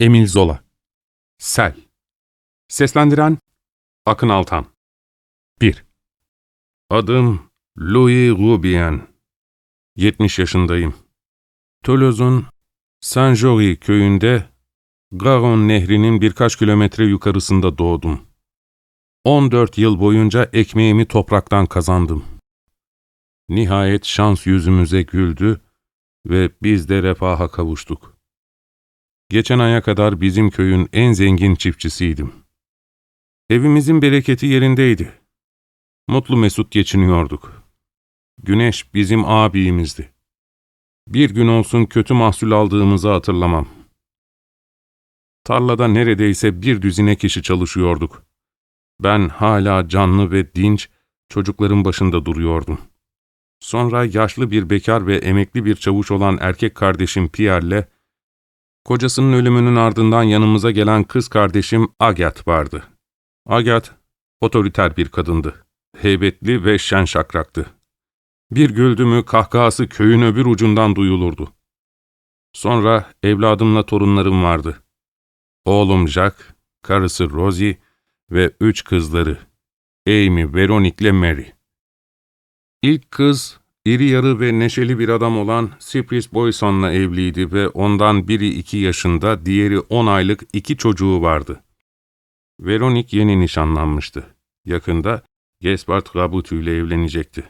Emil Zola Sel Seslendiren Akın Altan 1. Adım Louis Rubien 70 yaşındayım. Toulouse'un Saint-Jory köyünde Garonne nehrinin birkaç kilometre yukarısında doğdum. 14 yıl boyunca ekmeğimi topraktan kazandım. Nihayet şans yüzümüze güldü ve biz de refaha kavuştuk. Geçen aya kadar bizim köyün en zengin çiftçisiydim. Evimizin bereketi yerindeydi. Mutlu mesut geçiniyorduk. Güneş bizim abimizdi. Bir gün olsun kötü mahsul aldığımızı hatırlamam. Tarlada neredeyse bir düzine kişi çalışıyorduk. Ben hala canlı ve dinç, çocukların başında duruyordum. Sonra yaşlı bir bekar ve emekli bir çavuş olan erkek kardeşim Pierre'le, kocasının ölümünün ardından yanımıza gelen kız kardeşim Agat vardı. Agat, otoriter bir kadındı. Heybetli ve şen şakraktı. Bir güldü mü kahkahası köyün öbür ucundan duyulurdu. Sonra evladımla torunlarım vardı. Oğlum Jack, karısı Rosie ve üç kızları, Amy, Veronique ile Mary. İlk kız, iri yarı ve neşeli bir adam olan Cypress Boyson'la evliydi ve ondan biri iki yaşında, diğeri on aylık iki çocuğu vardı. Veronique yeni nişanlanmıştı. Yakında Gaspard Rabutu ile evlenecekti.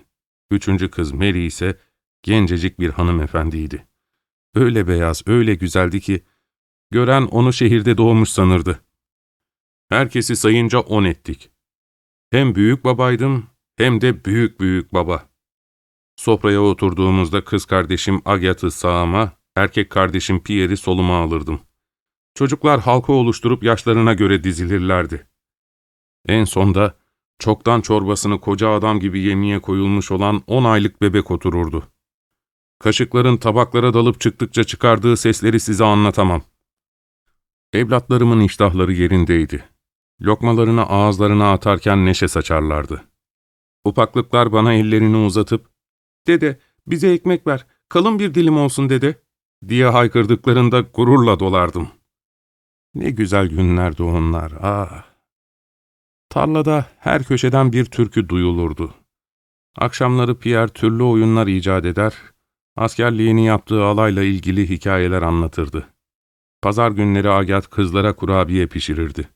Üçüncü kız Mary ise gencecik bir hanımefendiydi. Öyle beyaz, öyle güzeldi ki, gören onu şehirde doğmuş sanırdı. Herkesi sayınca on ettik. Hem büyük babaydım, hem de büyük büyük baba. Sofraya oturduğumuzda kız kardeşim Agat'ı sağıma, erkek kardeşim Pierre'i soluma alırdım. Çocuklar halka oluşturup yaşlarına göre dizilirlerdi. En sonda çoktan çorbasını koca adam gibi yemeye koyulmuş olan on aylık bebek otururdu. Kaşıkların tabaklara dalıp çıktıkça çıkardığı sesleri size anlatamam. Evlatlarımın iştahları yerindeydi. Lokmalarını ağızlarına atarken neşe saçarlardı. Ufaklıklar bana ellerini uzatıp, ''Dede, bize ekmek ver, kalın bir dilim olsun dede.'' diye haykırdıklarında gururla dolardım. Ne güzel günlerdi onlar, ah! Tarlada her köşeden bir türkü duyulurdu. Akşamları Pierre türlü oyunlar icat eder, askerliğini yaptığı alayla ilgili hikayeler anlatırdı. Pazar günleri Agat kızlara kurabiye pişirirdi.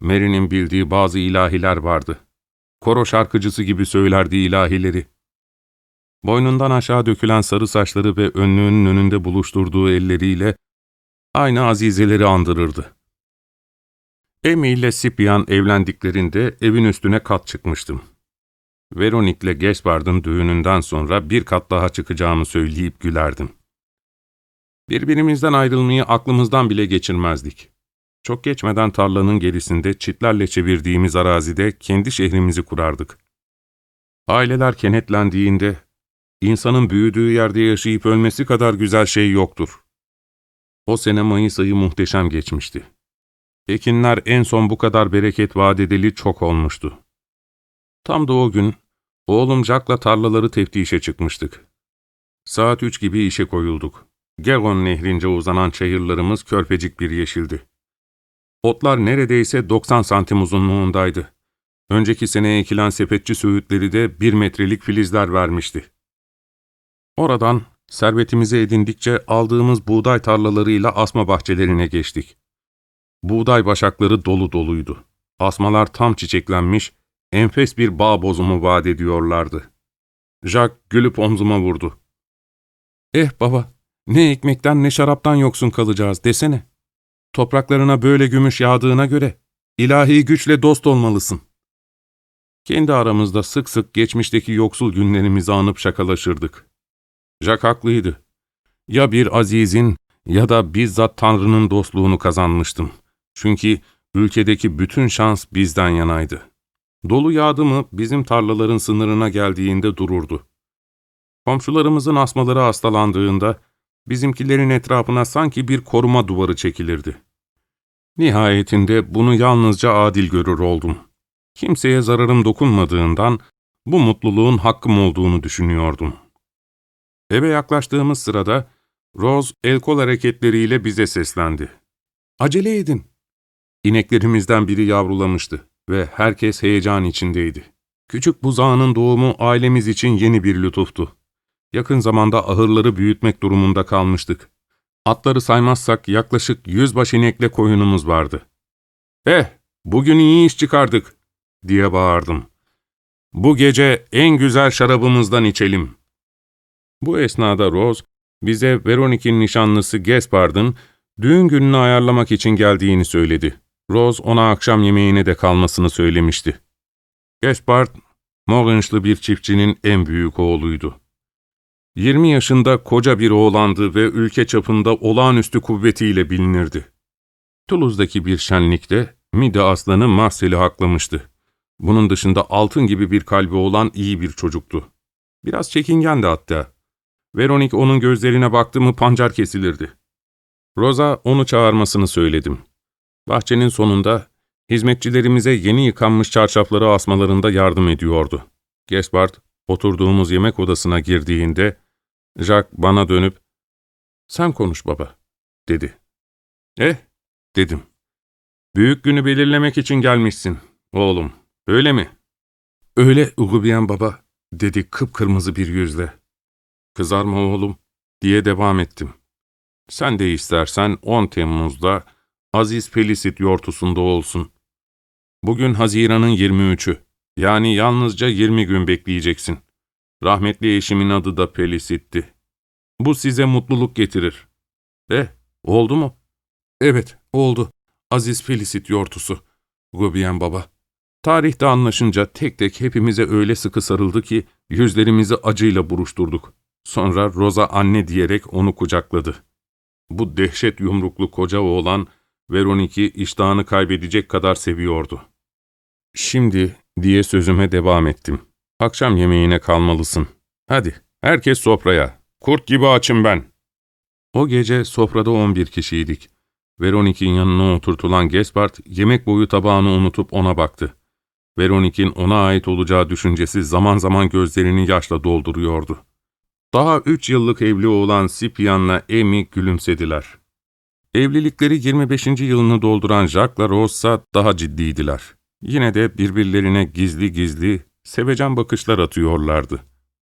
Mary'nin bildiği bazı ilahiler vardı. Koro şarkıcısı gibi söylerdi ilahileri. Boynundan aşağı dökülen sarı saçları ve önlüğünün önünde buluşturduğu elleriyle aynı azizeleri andırırdı. Amy ile Sipian evlendiklerinde evin üstüne kat çıkmıştım. Veronique ile Gaspard'ın düğününden sonra bir kat daha çıkacağımı söyleyip gülerdim. Birbirimizden ayrılmayı aklımızdan bile geçirmezdik. Çok geçmeden tarlanın gerisinde çitlerle çevirdiğimiz arazide kendi şehrimizi kurardık. Aileler kenetlendiğinde, insanın büyüdüğü yerde yaşayıp ölmesi kadar güzel şey yoktur. O sene Mayıs ayı muhteşem geçmişti. Ekinler en son bu kadar bereket vaat çok olmuştu. Tam da o gün, oğlum Jack'la tarlaları teftişe çıkmıştık. Saat üç gibi işe koyulduk. Garonne nehrince uzanan çayırlarımız körpecik bir yeşildi. Otlar neredeyse 90 santim uzunluğundaydı. Önceki sene ekilen sepetçi söğütleri de bir metrelik filizler vermişti. Oradan servetimizi edindikçe aldığımız buğday tarlalarıyla asma bahçelerine geçtik. Buğday başakları dolu doluydu. Asmalar tam çiçeklenmiş, enfes bir bağ bozumu vaat ediyorlardı. Jack gülüp omzuma vurdu. ''Eh baba, ne ekmekten ne şaraptan yoksun kalacağız desene. Topraklarına böyle gümüş yağdığına göre ilahi güçle dost olmalısın.'' Kendi aramızda sık sık geçmişteki yoksul günlerimizi anıp şakalaşırdık. Jack haklıydı. Ya bir azizin ya da bizzat Tanrı'nın dostluğunu kazanmıştım. Çünkü ülkedeki bütün şans bizden yanaydı. Dolu yağdı mı bizim tarlaların sınırına geldiğinde dururdu. Komşularımızın asmaları hastalandığında bizimkilerin etrafına sanki bir koruma duvarı çekilirdi. Nihayetinde bunu yalnızca adil görür oldum. Kimseye zararım dokunmadığından bu mutluluğun hakkım olduğunu düşünüyordum. Eve yaklaştığımız sırada Rose el kol hareketleriyle bize seslendi. acele edin. İneklerimizden biri yavrulamıştı ve herkes heyecan içindeydi. Küçük buzağının doğumu ailemiz için yeni bir lütuftu. Yakın zamanda ahırları büyütmek durumunda kalmıştık. Atları saymazsak yaklaşık yüzbaş inekle koyunumuz vardı. Eh, bugün iyi iş çıkardık, diye bağırdım. Bu gece en güzel şarabımızdan içelim. Bu esnada Rose, bize Veronique'in nişanlısı Gaspard'ın düğün gününü ayarlamak için geldiğini söyledi. Rose ona akşam yemeğine de kalmasını söylemişti. Gaspard, Morgange'lı bir çiftçinin en büyük oğluydu. 20 yaşında koca bir oğlandı ve ülke çapında olağanüstü kuvvetiyle bilinirdi. Toulouse'daki bir şenlikte Mide aslanı Marcel'i haklamıştı. Bunun dışında altın gibi bir kalbi olan iyi bir çocuktu. Biraz çekingendi hatta. Veronik onun gözlerine baktı mı pancar kesilirdi. Rosa onu çağırmasını söyledim. Bahçenin sonunda hizmetçilerimize yeni yıkanmış çarşafları asmalarında yardım ediyordu. Gaspard oturduğumuz yemek odasına girdiğinde Jack bana dönüp ''Sen konuş baba'' dedi. ''Eh'' dedim. ''Büyük günü belirlemek için gelmişsin, oğlum, öyle mi?'' ''Öyle Ugubiyen baba'' dedi kıpkırmızı bir yüzle. ''Kızarma oğlum'' diye devam ettim. ''Sen de istersen 10 Temmuz'da Aziz Felisit yortusunda olsun. Bugün Haziran'ın 23'ü, yani yalnızca 20 gün bekleyeceksin. Rahmetli eşimin adı da Pelisit'ti. Bu size mutluluk getirir. Eh, oldu mu? Evet, oldu. Aziz Felisit yortusu. Gubiyen baba. Tarihte anlaşınca tek tek hepimize öyle sıkı sarıldı ki yüzlerimizi acıyla buruşturduk. Sonra Rosa anne diyerek onu kucakladı. Bu dehşet yumruklu koca oğlan Veronik'i iştahını kaybedecek kadar seviyordu. Şimdi diye sözüme devam ettim. Akşam yemeğine kalmalısın. Hadi, herkes sofraya. Kurt gibi açım ben. O gece sofrada on bir kişiydik. Veronik'in yanına oturtulan Gaspard, yemek boyu tabağını unutup ona baktı. Veronik'in ona ait olacağı düşüncesi zaman zaman gözlerini yaşla dolduruyordu. Daha üç yıllık evli olan Sipian'la Amy gülümsediler. Evlilikleri 25. yılını dolduran Jacques'la Rose'sa daha ciddiydiler. Yine de birbirlerine gizli gizli, sevecen bakışlar atıyorlardı.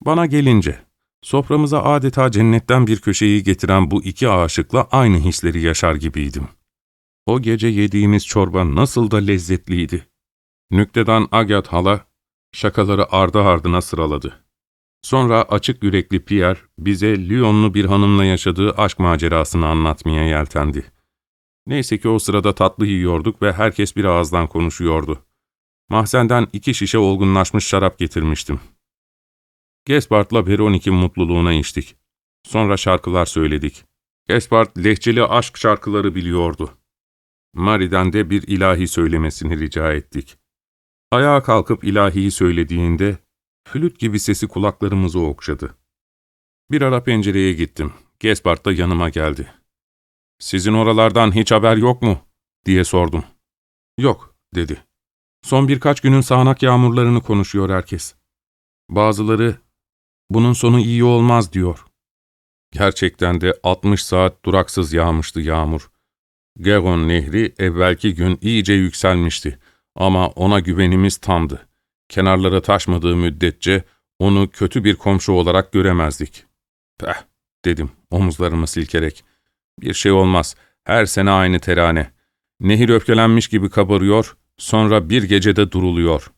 Bana gelince, soframıza adeta cennetten bir köşeyi getiren bu iki aşıkla aynı hisleri yaşar gibiydim. O gece yediğimiz çorba nasıl da lezzetliydi. Nüktedan Agat hala, şakaları ardı ardına sıraladı. Sonra açık yürekli Pierre, bize Lyonlu bir hanımla yaşadığı aşk macerasını anlatmaya yeltendi. Neyse ki o sırada tatlı yiyorduk ve herkes bir ağızdan konuşuyordu. Mahzenden iki şişe olgunlaşmış şarap getirmiştim. Gaspard'la Veronique'in mutluluğuna içtik. Sonra şarkılar söyledik. Gaspard lehçeli aşk şarkıları biliyordu. Marie'den de bir ilahi söylemesini rica ettik. Ayağa kalkıp ilahiyi söylediğinde, flüt gibi sesi kulaklarımızı okşadı. Bir ara pencereye gittim. Gaspard da yanıma geldi. ''Sizin oralardan hiç haber yok mu?'' diye sordum. ''Yok'' dedi. Son birkaç günün sağanak yağmurlarını konuşuyor herkes. Bazıları, bunun sonu iyi olmaz diyor. Gerçekten de 60 saat duraksız yağmıştı yağmur. Garon nehri evvelki gün iyice yükselmişti ama ona güvenimiz tamdı. Kenarlara taşmadığı müddetçe onu kötü bir komşu olarak göremezdik. Peh, dedim omuzlarımı silkerek. Bir şey olmaz, her sene aynı terane. Nehir öfkelenmiş gibi kabarıyor, sonra bir gecede duruluyor.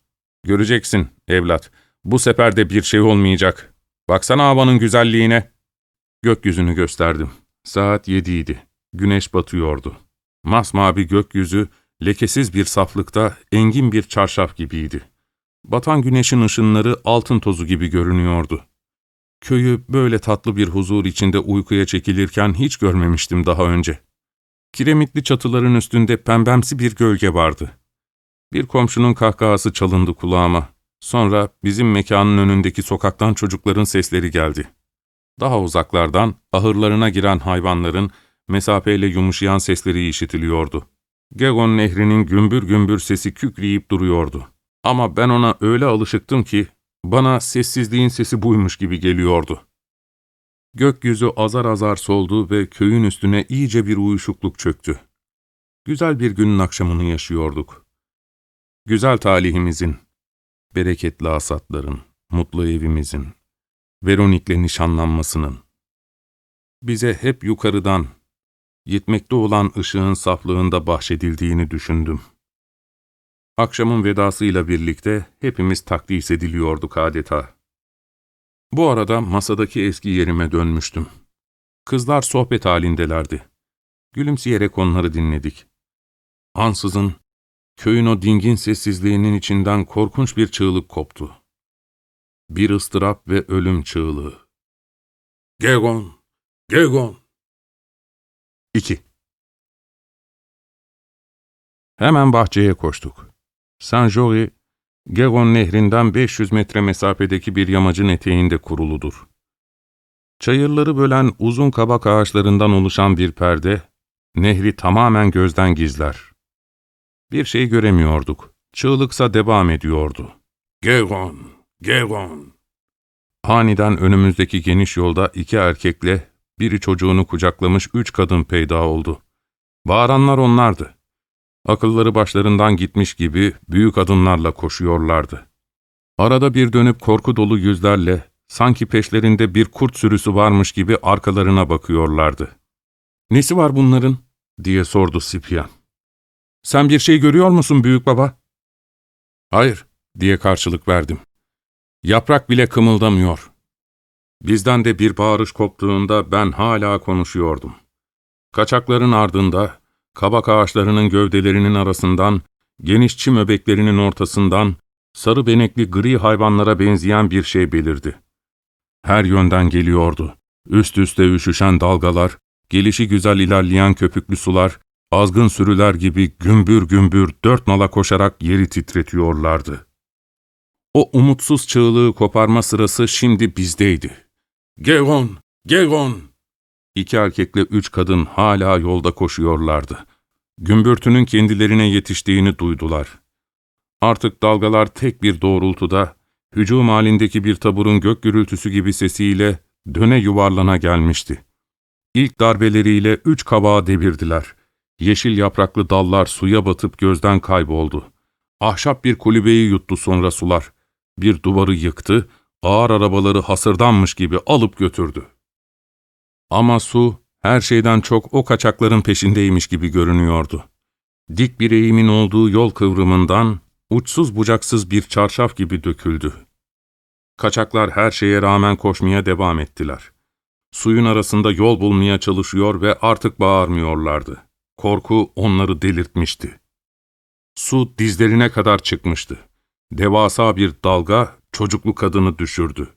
Göreceksin evlat, bu sefer de bir şey olmayacak. Baksana havanın güzelliğine. Gökyüzünü gösterdim. Saat yediydi. Güneş batıyordu. Masmavi gökyüzü, lekesiz bir saflıkta engin bir çarşaf gibiydi. Batan güneşin ışınları altın tozu gibi görünüyordu. Köyü böyle tatlı bir huzur içinde uykuya çekilirken hiç görmemiştim daha önce. Kiremitli çatıların üstünde pembemsi bir gölge vardı. Bir komşunun kahkahası çalındı kulağıma. Sonra bizim mekanın önündeki sokaktan çocukların sesleri geldi. Daha uzaklardan ahırlarına giren hayvanların mesafeyle yumuşayan sesleri işitiliyordu. Gegon nehrinin gümbür gümbür sesi kükreyip duruyordu. Ama ben ona öyle alışıktım ki bana sessizliğin sesi buymuş gibi geliyordu. Gökyüzü azar azar soldu ve köyün üstüne iyice bir uyuşukluk çöktü. Güzel bir günün akşamını yaşıyorduk. Güzel talihimizin, bereketli asatların, mutlu evimizin, Veronik'le nişanlanmasının, bize hep yukarıdan, yetmekte olan ışığın saflığında bahşedildiğini düşündüm. Akşamın vedasıyla birlikte hepimiz takdis ediliyorduk adeta. Bu arada masadaki eski yerime dönmüştüm. Kızlar sohbet halindelerdi. Gülümseyerek onları dinledik. Ansızın köyün o dingin sessizliğinin içinden korkunç bir çığlık koptu. Bir ıstırap ve ölüm çığlığı. Gegon! Gegon! 2. Hemen bahçeye koştuk. Saint-Jory, Gegon nehrinden 500 metre mesafedeki bir yamacın eteğinde kuruludur. Çayırları bölen uzun kabak ağaçlarından oluşan bir perde, nehri tamamen gözden gizler. Bir şey göremiyorduk. Çığlıksa devam ediyordu. Gegon, Gegon. Aniden önümüzdeki geniş yolda iki erkekle, biri çocuğunu kucaklamış üç kadın peyda oldu. Bağıranlar onlardı. Akılları başlarından gitmiş gibi büyük adımlarla koşuyorlardı. Arada bir dönüp korku dolu yüzlerle, sanki peşlerinde bir kurt sürüsü varmış gibi arkalarına bakıyorlardı. ''Nesi var bunların?'' diye sordu Sipyan. ''Sen bir şey görüyor musun büyük baba?'' ''Hayır'' diye karşılık verdim. Yaprak bile kımıldamıyor. Bizden de bir bağırış koptuğunda ben hala konuşuyordum. Kaçakların ardında, kabak ağaçlarının gövdelerinin arasından, geniş çim öbeklerinin ortasından, sarı benekli gri hayvanlara benzeyen bir şey belirdi. Her yönden geliyordu. Üst üste üşüşen dalgalar, gelişi güzel ilerleyen köpüklü sular, azgın sürüler gibi gümbür gümbür dört nala koşarak yeri titretiyorlardı. O umutsuz çığlığı koparma sırası şimdi bizdeydi. ''Geron! Geron!'' İki erkekle üç kadın hala yolda koşuyorlardı. Gümbürtünün kendilerine yetiştiğini duydular. Artık dalgalar tek bir doğrultuda, hücum halindeki bir taburun gök gürültüsü gibi sesiyle döne yuvarlana gelmişti. İlk darbeleriyle üç kabağı devirdiler. Yeşil yapraklı dallar suya batıp gözden kayboldu. Ahşap bir kulübeyi yuttu sonra sular. Bir duvarı yıktı, ağır arabaları hasırdanmış gibi alıp götürdü. Ama su her şeyden çok o kaçakların peşindeymiş gibi görünüyordu. Dik bir eğimin olduğu yol kıvrımından uçsuz bucaksız bir çarşaf gibi döküldü. Kaçaklar her şeye rağmen koşmaya devam ettiler. Suyun arasında yol bulmaya çalışıyor ve artık bağırmıyorlardı. Korku onları delirtmişti. Su dizlerine kadar çıkmıştı. Devasa bir dalga çocuklu kadını düşürdü.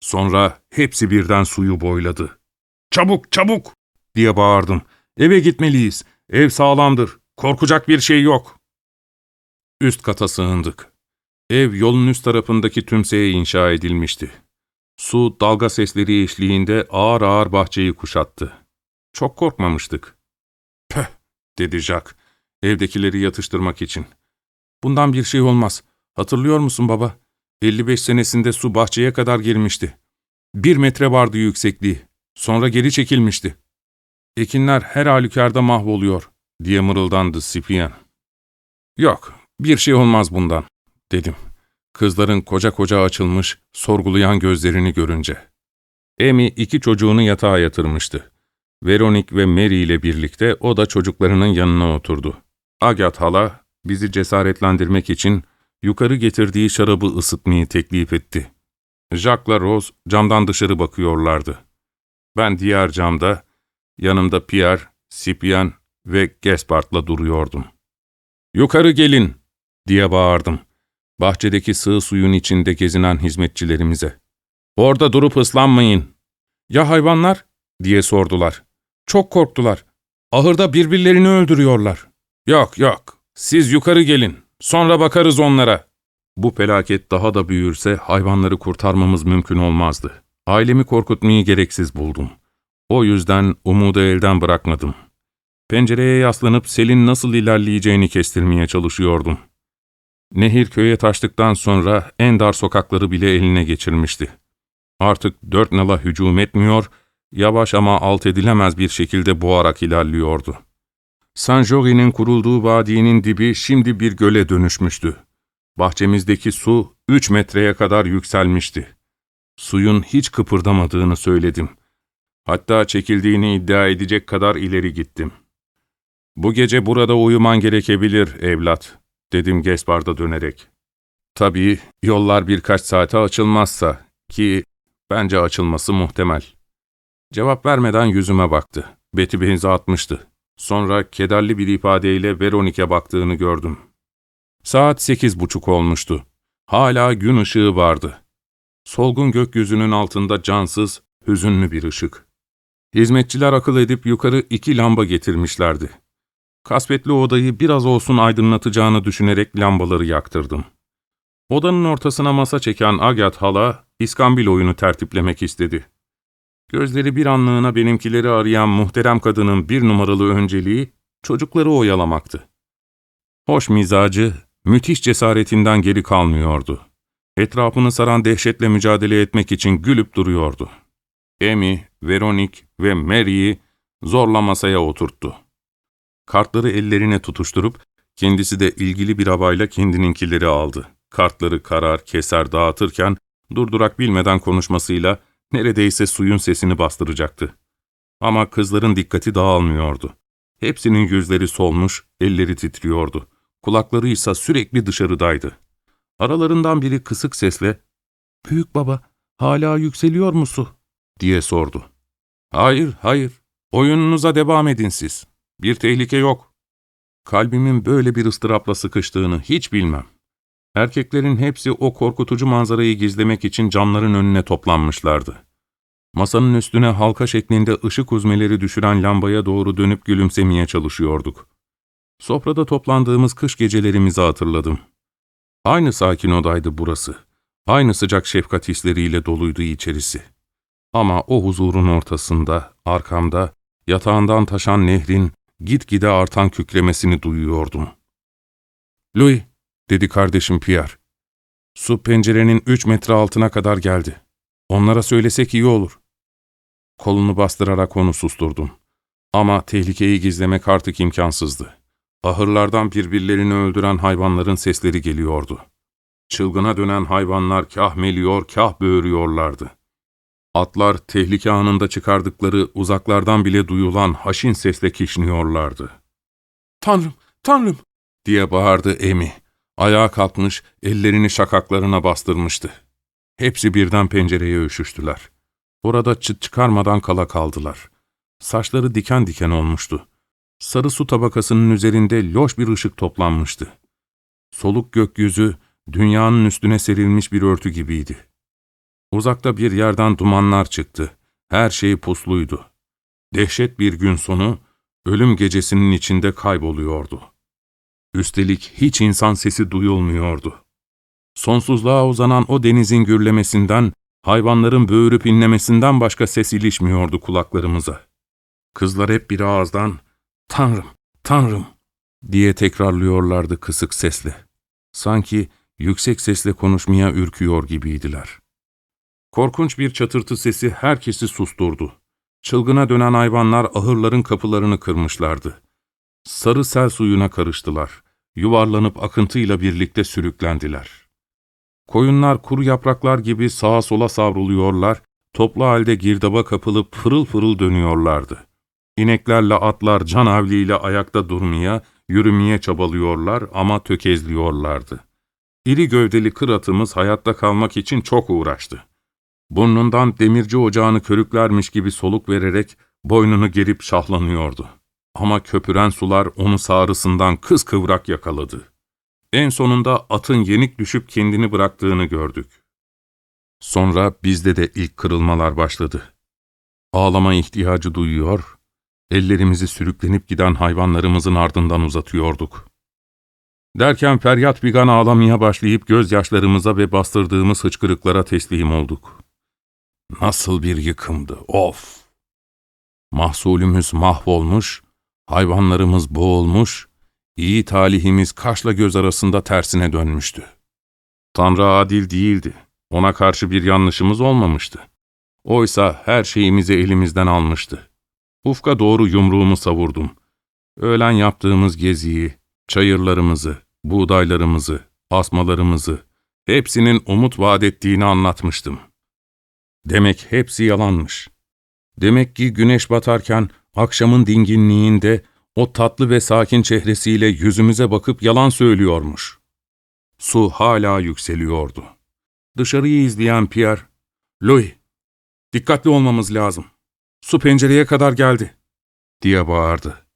Sonra hepsi birden suyu boyladı. ''Çabuk, çabuk!'' diye bağırdım. ''Eve gitmeliyiz. Ev sağlamdır. Korkacak bir şey yok.'' Üst kata sığındık. Ev yolun üst tarafındaki tümseye inşa edilmişti. Su dalga sesleri eşliğinde ağır ağır bahçeyi kuşattı. Çok korkmamıştık. ''Pöh!'' dedi Jack, evdekileri yatıştırmak için. ''Bundan bir şey olmaz. Hatırlıyor musun baba? 55 senesinde su bahçeye kadar girmişti. Bir metre vardı yüksekliği. Sonra geri çekilmişti. Ekinler her halükarda mahvoluyor, diye mırıldandı Sipiyen. Yok, bir şey olmaz bundan, dedim. Kızların koca koca açılmış, sorgulayan gözlerini görünce. Amy iki çocuğunu yatağa yatırmıştı. Veronik ve Mary ile birlikte o da çocuklarının yanına oturdu. Agat hala bizi cesaretlendirmek için yukarı getirdiği şarabı ısıtmayı teklif etti. Jacques'la Rose camdan dışarı bakıyorlardı. Ben diğer camda, yanımda Pierre, Sipien ve Gaspart'la duruyordum. ''Yukarı gelin!'' diye bağırdım. Bahçedeki sığ suyun içinde gezinen hizmetçilerimize. ''Orada durup ıslanmayın.'' ''Ya hayvanlar?'' diye sordular. Çok korktular. Ahırda birbirlerini öldürüyorlar. ''Yok yok, siz yukarı gelin, sonra bakarız onlara.'' Bu felaket daha da büyürse hayvanları kurtarmamız mümkün olmazdı. Ailemi korkutmayı gereksiz buldum. O yüzden umudu elden bırakmadım. Pencereye yaslanıp selin nasıl ilerleyeceğini kestirmeye çalışıyordum. Nehir köye taştıktan sonra en dar sokakları bile eline geçirmişti. Artık dört nala hücum etmiyor, yavaş ama alt edilemez bir şekilde boğarak ilerliyordu. Saint-Jory'nin kurulduğu vadinin dibi şimdi bir göle dönüşmüştü. Bahçemizdeki su üç metreye kadar yükselmişti. Suyun hiç kıpırdamadığını söyledim. Hatta çekildiğini iddia edecek kadar ileri gittim. ''Bu gece burada uyuman gerekebilir evlat.'' dedim Gespar'da dönerek. Tabii yollar birkaç saate açılmazsa ki bence açılması muhtemel. Cevap vermeden yüzüme baktı. Beti benzi atmıştı. Sonra kederli bir ifadeyle Veronik'e baktığını gördüm. Saat sekiz buçuk olmuştu. Hala gün ışığı vardı. Solgun gökyüzünün altında cansız, hüzünlü bir ışık. Hizmetçiler akıl edip yukarı iki lamba getirmişlerdi. Kasvetli odayı biraz olsun aydınlatacağını düşünerek lambaları yaktırdım. Odanın ortasına masa çeken Agat hala, iskambil oyunu tertiplemek istedi. Gözleri bir anlığına benimkileri arayan muhterem kadının bir numaralı önceliği, çocukları oyalamaktı. Hoş mizacı, müthiş cesaretinden geri kalmıyordu. Etrafını saran dehşetle mücadele etmek için gülüp duruyordu. Amy, Veronik ve Mary'i zorla masaya oturttu. Kartları ellerine tutuşturup, kendisi de ilgili bir havayla kendininkileri aldı. Kartları karar, keser dağıtırken, durdurak bilmeden konuşmasıyla neredeyse suyun sesini bastıracaktı. Ama kızların dikkati dağılmıyordu. Hepsinin yüzleri solmuş, elleri titriyordu. Kulakları ise sürekli dışarıdaydı. Aralarından biri kısık sesle, ''Büyük baba, hala yükseliyor musu?'' diye sordu. ''Hayır, hayır. Oyununuza devam edin siz. Bir tehlike yok.'' Kalbimin böyle bir ıstırapla sıkıştığını hiç bilmem. Erkeklerin hepsi o korkutucu manzarayı gizlemek için camların önüne toplanmışlardı. Masanın üstüne halka şeklinde ışık uzmeleri düşüren lambaya doğru dönüp gülümsemeye çalışıyorduk. Sofrada toplandığımız kış gecelerimizi hatırladım. Aynı sakin odaydı burası. Aynı sıcak şefkat hisleriyle doluydu içerisi. Ama o huzurun ortasında, arkamda, yatağından taşan nehrin gitgide artan kükremesini duyuyordum. ''Louis'' dedi kardeşim Pierre. ''Su pencerenin üç metre altına kadar geldi. Onlara söylesek iyi olur.'' Kolunu bastırarak onu susturdum. Ama tehlikeyi gizlemek artık imkansızdı. Ahırlardan birbirlerini öldüren hayvanların sesleri geliyordu. Çılgına dönen hayvanlar kah meliyor, kah böğürüyorlardı. Atlar tehlike anında çıkardıkları uzaklardan bile duyulan haşin sesle kişniyorlardı. ''Tanrım, Tanrım!'' diye bağırdı Emi. Ayağa kalkmış, ellerini şakaklarına bastırmıştı. Hepsi birden pencereye üşüştüler. Orada çıt çıkarmadan kala kaldılar. Saçları diken diken olmuştu. Sarı su tabakasının üzerinde loş bir ışık toplanmıştı. Soluk gökyüzü, dünyanın üstüne serilmiş bir örtü gibiydi. Uzakta bir yerden dumanlar çıktı. Her şey pusluydu. Dehşet bir gün sonu, ölüm gecesinin içinde kayboluyordu. Üstelik hiç insan sesi duyulmuyordu. Sonsuzluğa uzanan o denizin gürlemesinden, hayvanların böğürüp inlemesinden başka ses ilişmiyordu kulaklarımıza. Kızlar hep bir ağızdan, ''Tanrım, Tanrım!'' diye tekrarlıyorlardı kısık sesle. Sanki yüksek sesle konuşmaya ürküyor gibiydiler. Korkunç bir çatırtı sesi herkesi susturdu. Çılgına dönen hayvanlar ahırların kapılarını kırmışlardı. Sarı sel suyuna karıştılar. Yuvarlanıp akıntıyla birlikte sürüklendiler. Koyunlar kuru yapraklar gibi sağa sola savruluyorlar, toplu halde girdaba kapılıp fırıl fırıl dönüyorlardı. İneklerle atlar can havliyle ayakta durmaya, yürümeye çabalıyorlar ama tökezliyorlardı. İri gövdeli kır atımız hayatta kalmak için çok uğraştı. Burnundan demirci ocağını körüklermiş gibi soluk vererek boynunu gerip şahlanıyordu. Ama köpüren sular onu sağrısından kıskıvrak yakaladı. En sonunda atın yenik düşüp kendini bıraktığını gördük. Sonra bizde de ilk kırılmalar başladı. Ağlama ihtiyacı duyuyor, ellerimizi sürüklenip giden hayvanlarımızın ardından uzatıyorduk. Derken feryat bigan ağlamaya başlayıp gözyaşlarımıza ve bastırdığımız hıçkırıklara teslim olduk. Nasıl bir yıkımdı, of! Mahsulümüz mahvolmuş, hayvanlarımız boğulmuş, iyi talihimiz kaşla göz arasında tersine dönmüştü. Tanrı adil değildi, ona karşı bir yanlışımız olmamıştı. Oysa her şeyimizi elimizden almıştı. Ufka doğru yumruğumu savurdum. Öğlen yaptığımız geziyi, çayırlarımızı, buğdaylarımızı, asmalarımızı, hepsinin umut vaat ettiğini anlatmıştım. Demek hepsi yalanmış. Demek ki güneş batarken akşamın dinginliğinde o tatlı ve sakin çehresiyle yüzümüze bakıp yalan söylüyormuş. Su hala yükseliyordu. Dışarıyı izleyen Pierre, ''Louis, dikkatli olmamız lazım. Su pencereye kadar geldi.'' diye bağırdı.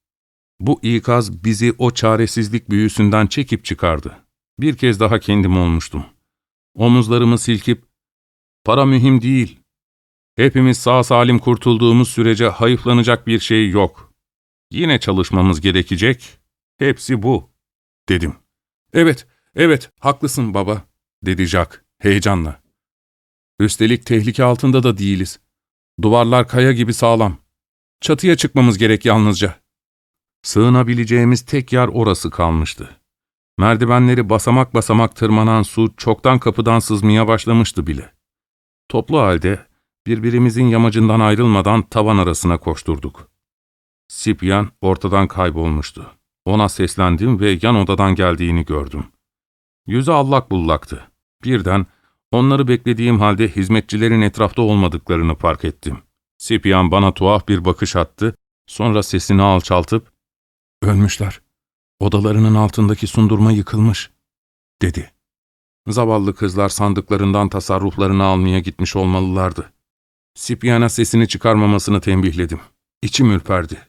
Bu ikaz bizi o çaresizlik büyüsünden çekip çıkardı. Bir kez daha kendim olmuştum. Omuzlarımı silkip, ''Para mühim değil. Hepimiz sağ salim kurtulduğumuz sürece hayıflanacak bir şey yok. Yine çalışmamız gerekecek. Hepsi bu.'' dedim. ''Evet, evet, haklısın baba.'' dedi Jack heyecanla. ''Üstelik tehlike altında da değiliz. Duvarlar kaya gibi sağlam. Çatıya çıkmamız gerek yalnızca.'' Sığınabileceğimiz tek yer orası kalmıştı. Merdivenleri basamak basamak tırmanan su çoktan kapıdan sızmaya başlamıştı bile. Toplu halde birbirimizin yamacından ayrılmadan tavan arasına koşturduk. Sipyan ortadan kaybolmuştu. Ona seslendim ve yan odadan geldiğini gördüm. Yüzü allak bullaktı. Birden onları beklediğim halde hizmetçilerin etrafta olmadıklarını fark ettim. Sipyan bana tuhaf bir bakış attı, sonra sesini alçaltıp ''Ölmüşler. Odalarının altındaki sundurma yıkılmış.'' dedi. Zavallı kızlar sandıklarından tasarruflarını almaya gitmiş olmalılardı. Sipyan'a sesini çıkarmamasını tembihledim. İçim ürperdi.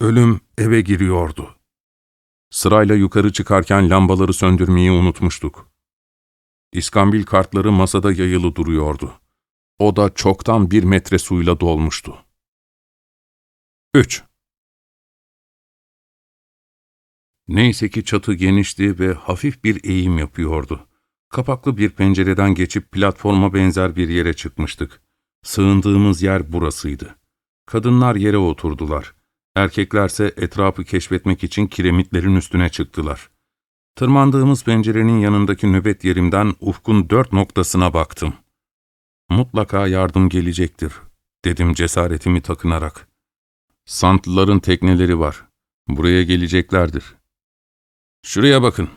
Ölüm eve giriyordu. Sırayla yukarı çıkarken lambaları söndürmeyi unutmuştuk. İskambil kartları masada yayılı duruyordu. O da çoktan bir metre suyla dolmuştu. 3. Neyse ki çatı genişti ve hafif bir eğim yapıyordu. Kapaklı bir pencereden geçip platforma benzer bir yere çıkmıştık. Sığındığımız yer burasıydı. Kadınlar yere oturdular. Erkeklerse etrafı keşfetmek için kiremitlerin üstüne çıktılar. Tırmandığımız pencerenin yanındaki nöbet yerimden ufkun dört noktasına baktım. Mutlaka yardım gelecektir, dedim cesaretimi takınarak. Santlıların tekneleri var. Buraya geleceklerdir. Şuraya bakın.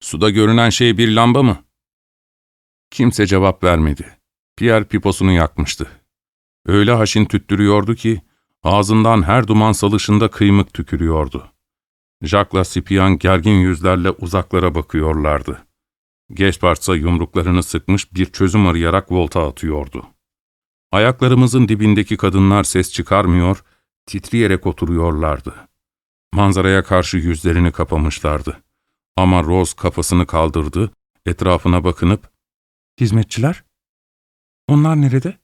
Suda görünen şey bir lamba mı? Kimse cevap vermedi. Pierre piposunu yakmıştı. Öyle haşin tüttürüyordu ki, ağzından her duman salışında kıymık tükürüyordu. Jacques'la Scipion gergin yüzlerle uzaklara bakıyorlardı. Gaspard yumruklarını sıkmış bir çözüm arayarak volta atıyordu. Ayaklarımızın dibindeki kadınlar ses çıkarmıyor, titreyerek oturuyorlardı. Manzaraya karşı yüzlerini kapamışlardı. Ama Rose kafasını kaldırdı, etrafına bakınıp, ''Hizmetçiler? Onlar nerede?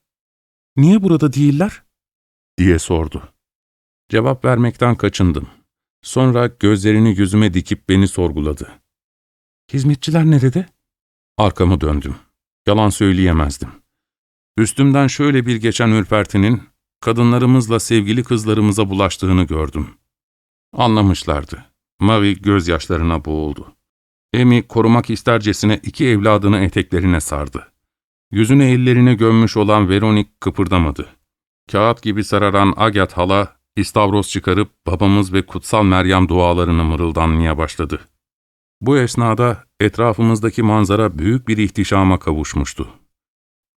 Niye burada değiller?'' diye sordu. Cevap vermekten kaçındım. Sonra gözlerini yüzüme dikip beni sorguladı. ''Hizmetçiler nerede?'' Arkamı döndüm. Yalan söyleyemezdim. Üstümden şöyle bir geçen ürpertinin, kadınlarımızla sevgili kızlarımıza bulaştığını gördüm. Anlamışlardı. Marie gözyaşlarına boğuldu. Emi korumak istercesine iki evladını eteklerine sardı. Yüzünü ellerine gömmüş olan Veronik kıpırdamadı. Kağıt gibi sararan Agat hala, istavros çıkarıp babamız ve kutsal Meryem dualarını mırıldanmaya başladı. Bu esnada etrafımızdaki manzara büyük bir ihtişama kavuşmuştu.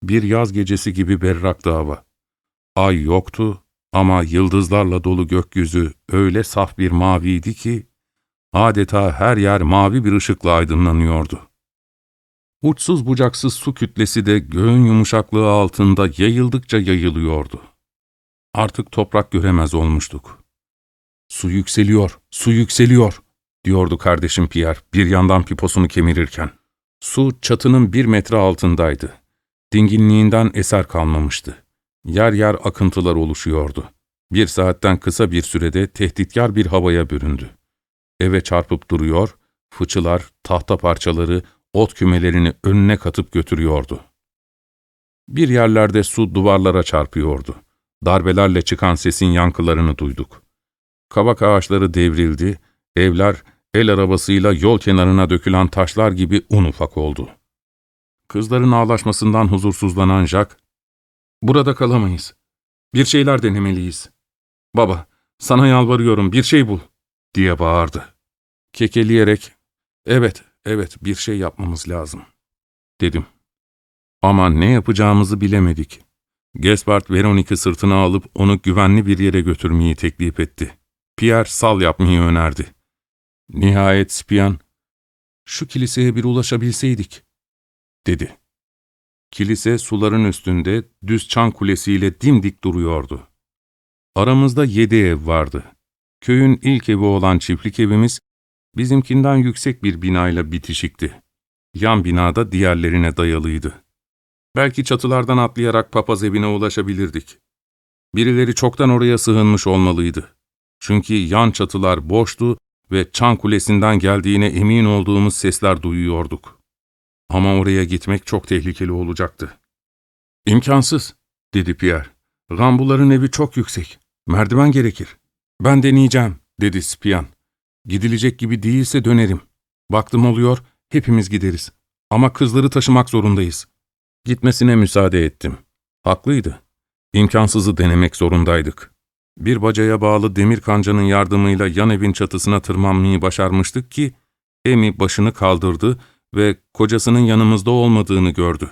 Bir yaz gecesi gibi berraktı hava. Ay yoktu ama yıldızlarla dolu gökyüzü öyle saf bir maviydi ki, adeta her yer mavi bir ışıkla aydınlanıyordu. Uçsuz bucaksız su kütlesi de göğün yumuşaklığı altında yayıldıkça yayılıyordu. Artık toprak göremez olmuştuk. ''Su yükseliyor, su yükseliyor.'' diyordu kardeşim Pierre bir yandan piposunu kemirirken. Su çatının bir metre altındaydı. Dinginliğinden eser kalmamıştı. Yer yer akıntılar oluşuyordu. Bir saatten kısa bir sürede tehditkar bir havaya büründü. Eve çarpıp duruyor, fıçılar, tahta parçaları, ot kümelerini önüne katıp götürüyordu. Bir yerlerde su duvarlara çarpıyordu. Darbelerle çıkan sesin yankılarını duyduk. Kavak ağaçları devrildi, evler el arabasıyla yol kenarına dökülen taşlar gibi un ufak oldu. Kızların ağlaşmasından huzursuzlanan Jack, ''Burada kalamayız. Bir şeyler denemeliyiz. Baba, sana yalvarıyorum bir şey bul.'' diye bağırdı. Kekeleyerek, evet, evet bir şey yapmamız lazım, dedim. Ama ne yapacağımızı bilemedik. Gaspard Veronic'i sırtına alıp onu güvenli bir yere götürmeyi teklif etti. Pierre sal yapmayı önerdi. Nihayet Spian, şu kiliseye bir ulaşabilseydik, dedi. Kilise suların üstünde düz çan kulesiyle dimdik duruyordu. Aramızda yedi ev vardı. Köyün ilk evi olan çiftlik evimiz, bizimkinden yüksek bir binayla bitişikti. Yan binada diğerlerine dayalıydı. Belki çatılardan atlayarak papaz evine ulaşabilirdik. Birileri çoktan oraya sığınmış olmalıydı. Çünkü yan çatılar boştu ve çan kulesinden geldiğine emin olduğumuz sesler duyuyorduk. Ama oraya gitmek çok tehlikeli olacaktı. İmkansız, dedi Pierre. Rambuların evi çok yüksek. Merdiven gerekir. Ben deneyeceğim, dedi Spian. Gidilecek gibi değilse dönerim. Baktım oluyor, hepimiz gideriz. Ama kızları taşımak zorundayız. Gitmesine müsaade ettim. Haklıydı. İmkansızı denemek zorundaydık. Bir bacaya bağlı demir kancanın yardımıyla yan evin çatısına tırmanmayı başarmıştık ki, Emi başını kaldırdı ve kocasının yanımızda olmadığını gördü.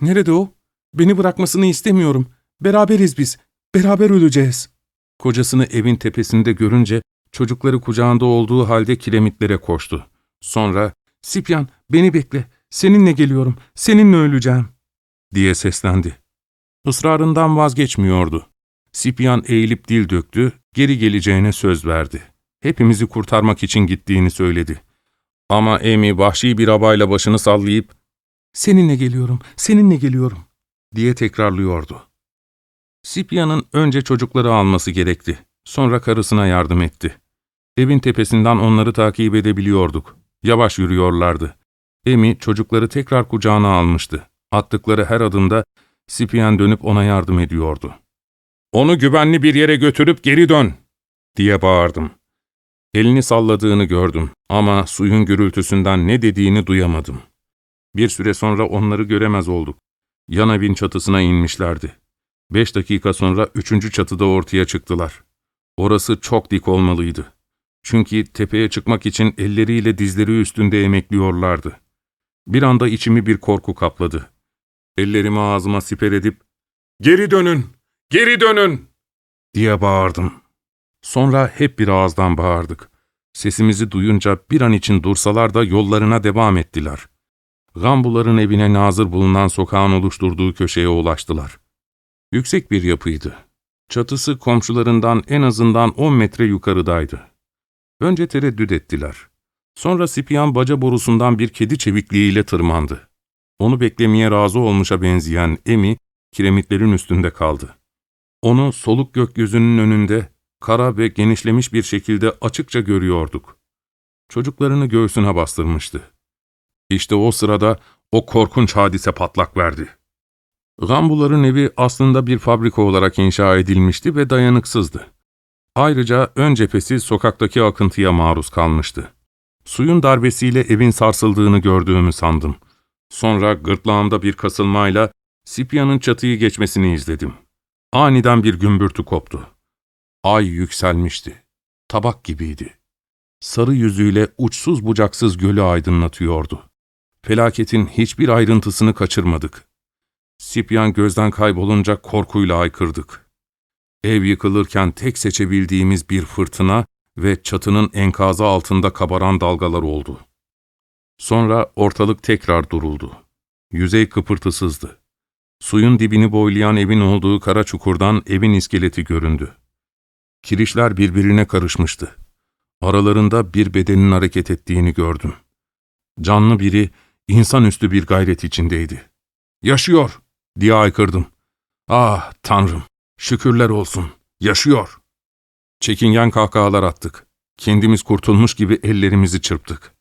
''Nerede o? Beni bırakmasını istemiyorum. Beraberiz biz. Beraber öleceğiz.'' Kocasını evin tepesinde görünce çocukları kucağında olduğu halde kiremitlere koştu. Sonra ''Sipyan, beni bekle. Seninle geliyorum. Seninle öleceğim.'' Diye seslendi. Israrından vazgeçmiyordu. Sipyan eğilip dil döktü, geri geleceğine söz verdi. Hepimizi kurtarmak için gittiğini söyledi. Ama Amy vahşi bir abayla başını sallayıp ''Seninle geliyorum, seninle geliyorum.'' diye tekrarlıyordu. Sipya'nın önce çocukları alması gerekti. Sonra karısına yardım etti. Evin tepesinden onları takip edebiliyorduk. Yavaş yürüyorlardı. Emi çocukları tekrar kucağına almıştı. Attıkları her adımda Sipyan dönüp ona yardım ediyordu. ''Onu güvenli bir yere götürüp geri dön!'' diye bağırdım. Elini salladığını gördüm ama suyun gürültüsünden ne dediğini duyamadım. Bir süre sonra onları göremez olduk. Yan evin çatısına inmişlerdi. Beş dakika sonra üçüncü çatıda ortaya çıktılar. Orası çok dik olmalıydı. Çünkü tepeye çıkmak için elleriyle dizleri üstünde emekliyorlardı. Bir anda içimi bir korku kapladı. Ellerimi ağzıma siper edip, ''Geri dönün! Geri dönün!'' diye bağırdım. Sonra hep bir ağızdan bağırdık. Sesimizi duyunca bir an için dursalar da yollarına devam ettiler. Gambuların evine nazır bulunan sokağın oluşturduğu köşeye ulaştılar. Yüksek bir yapıydı. Çatısı komşularından en azından 10 metre yukarıdaydı. Önce tereddüt ettiler. Sonra Sipiyan baca borusundan bir kedi çevikliğiyle tırmandı. Onu beklemeye razı olmuşa benzeyen Emi, kiremitlerin üstünde kaldı. Onu soluk gökyüzünün önünde, kara ve genişlemiş bir şekilde açıkça görüyorduk. Çocuklarını göğsüne bastırmıştı. İşte o sırada o korkunç hadise patlak verdi. Gambuların evi aslında bir fabrika olarak inşa edilmişti ve dayanıksızdı. Ayrıca ön cephesi sokaktaki akıntıya maruz kalmıştı. Suyun darbesiyle evin sarsıldığını gördüğümü sandım. Sonra gırtlağımda bir kasılmayla Sipya'nın çatıyı geçmesini izledim. Aniden bir gümbürtü koptu. Ay yükselmişti. Tabak gibiydi. Sarı yüzüyle uçsuz bucaksız gölü aydınlatıyordu. Felaketin hiçbir ayrıntısını kaçırmadık. Sipyan gözden kaybolunca korkuyla aykırdık. Ev yıkılırken tek seçebildiğimiz bir fırtına ve çatının enkazı altında kabaran dalgalar oldu. Sonra ortalık tekrar duruldu. Yüzey kıpırtısızdı. Suyun dibini boylayan evin olduğu kara çukurdan evin iskeleti göründü. Kirişler birbirine karışmıştı. Aralarında bir bedenin hareket ettiğini gördüm. Canlı biri, insanüstü bir gayret içindeydi. ''Yaşıyor!'' diye aykırdım. ''Ah Tanrım, şükürler olsun, yaşıyor!'' Çekingen kahkahalar attık. Kendimiz kurtulmuş gibi ellerimizi çırptık.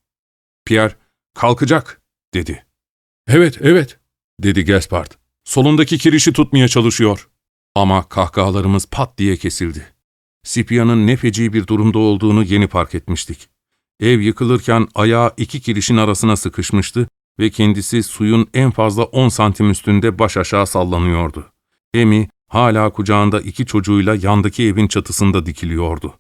Pierre, kalkacak, dedi. Evet, evet, dedi Gaspard. Solundaki kirişi tutmaya çalışıyor. Ama kahkahalarımız pat diye kesildi. Sipya'nın ne feci bir durumda olduğunu yeni fark etmiştik. Ev yıkılırken ayağı iki kirişin arasına sıkışmıştı ve kendisi suyun en fazla 10 santim üstünde baş aşağı sallanıyordu. Emi hala kucağında iki çocuğuyla yandaki evin çatısında dikiliyordu.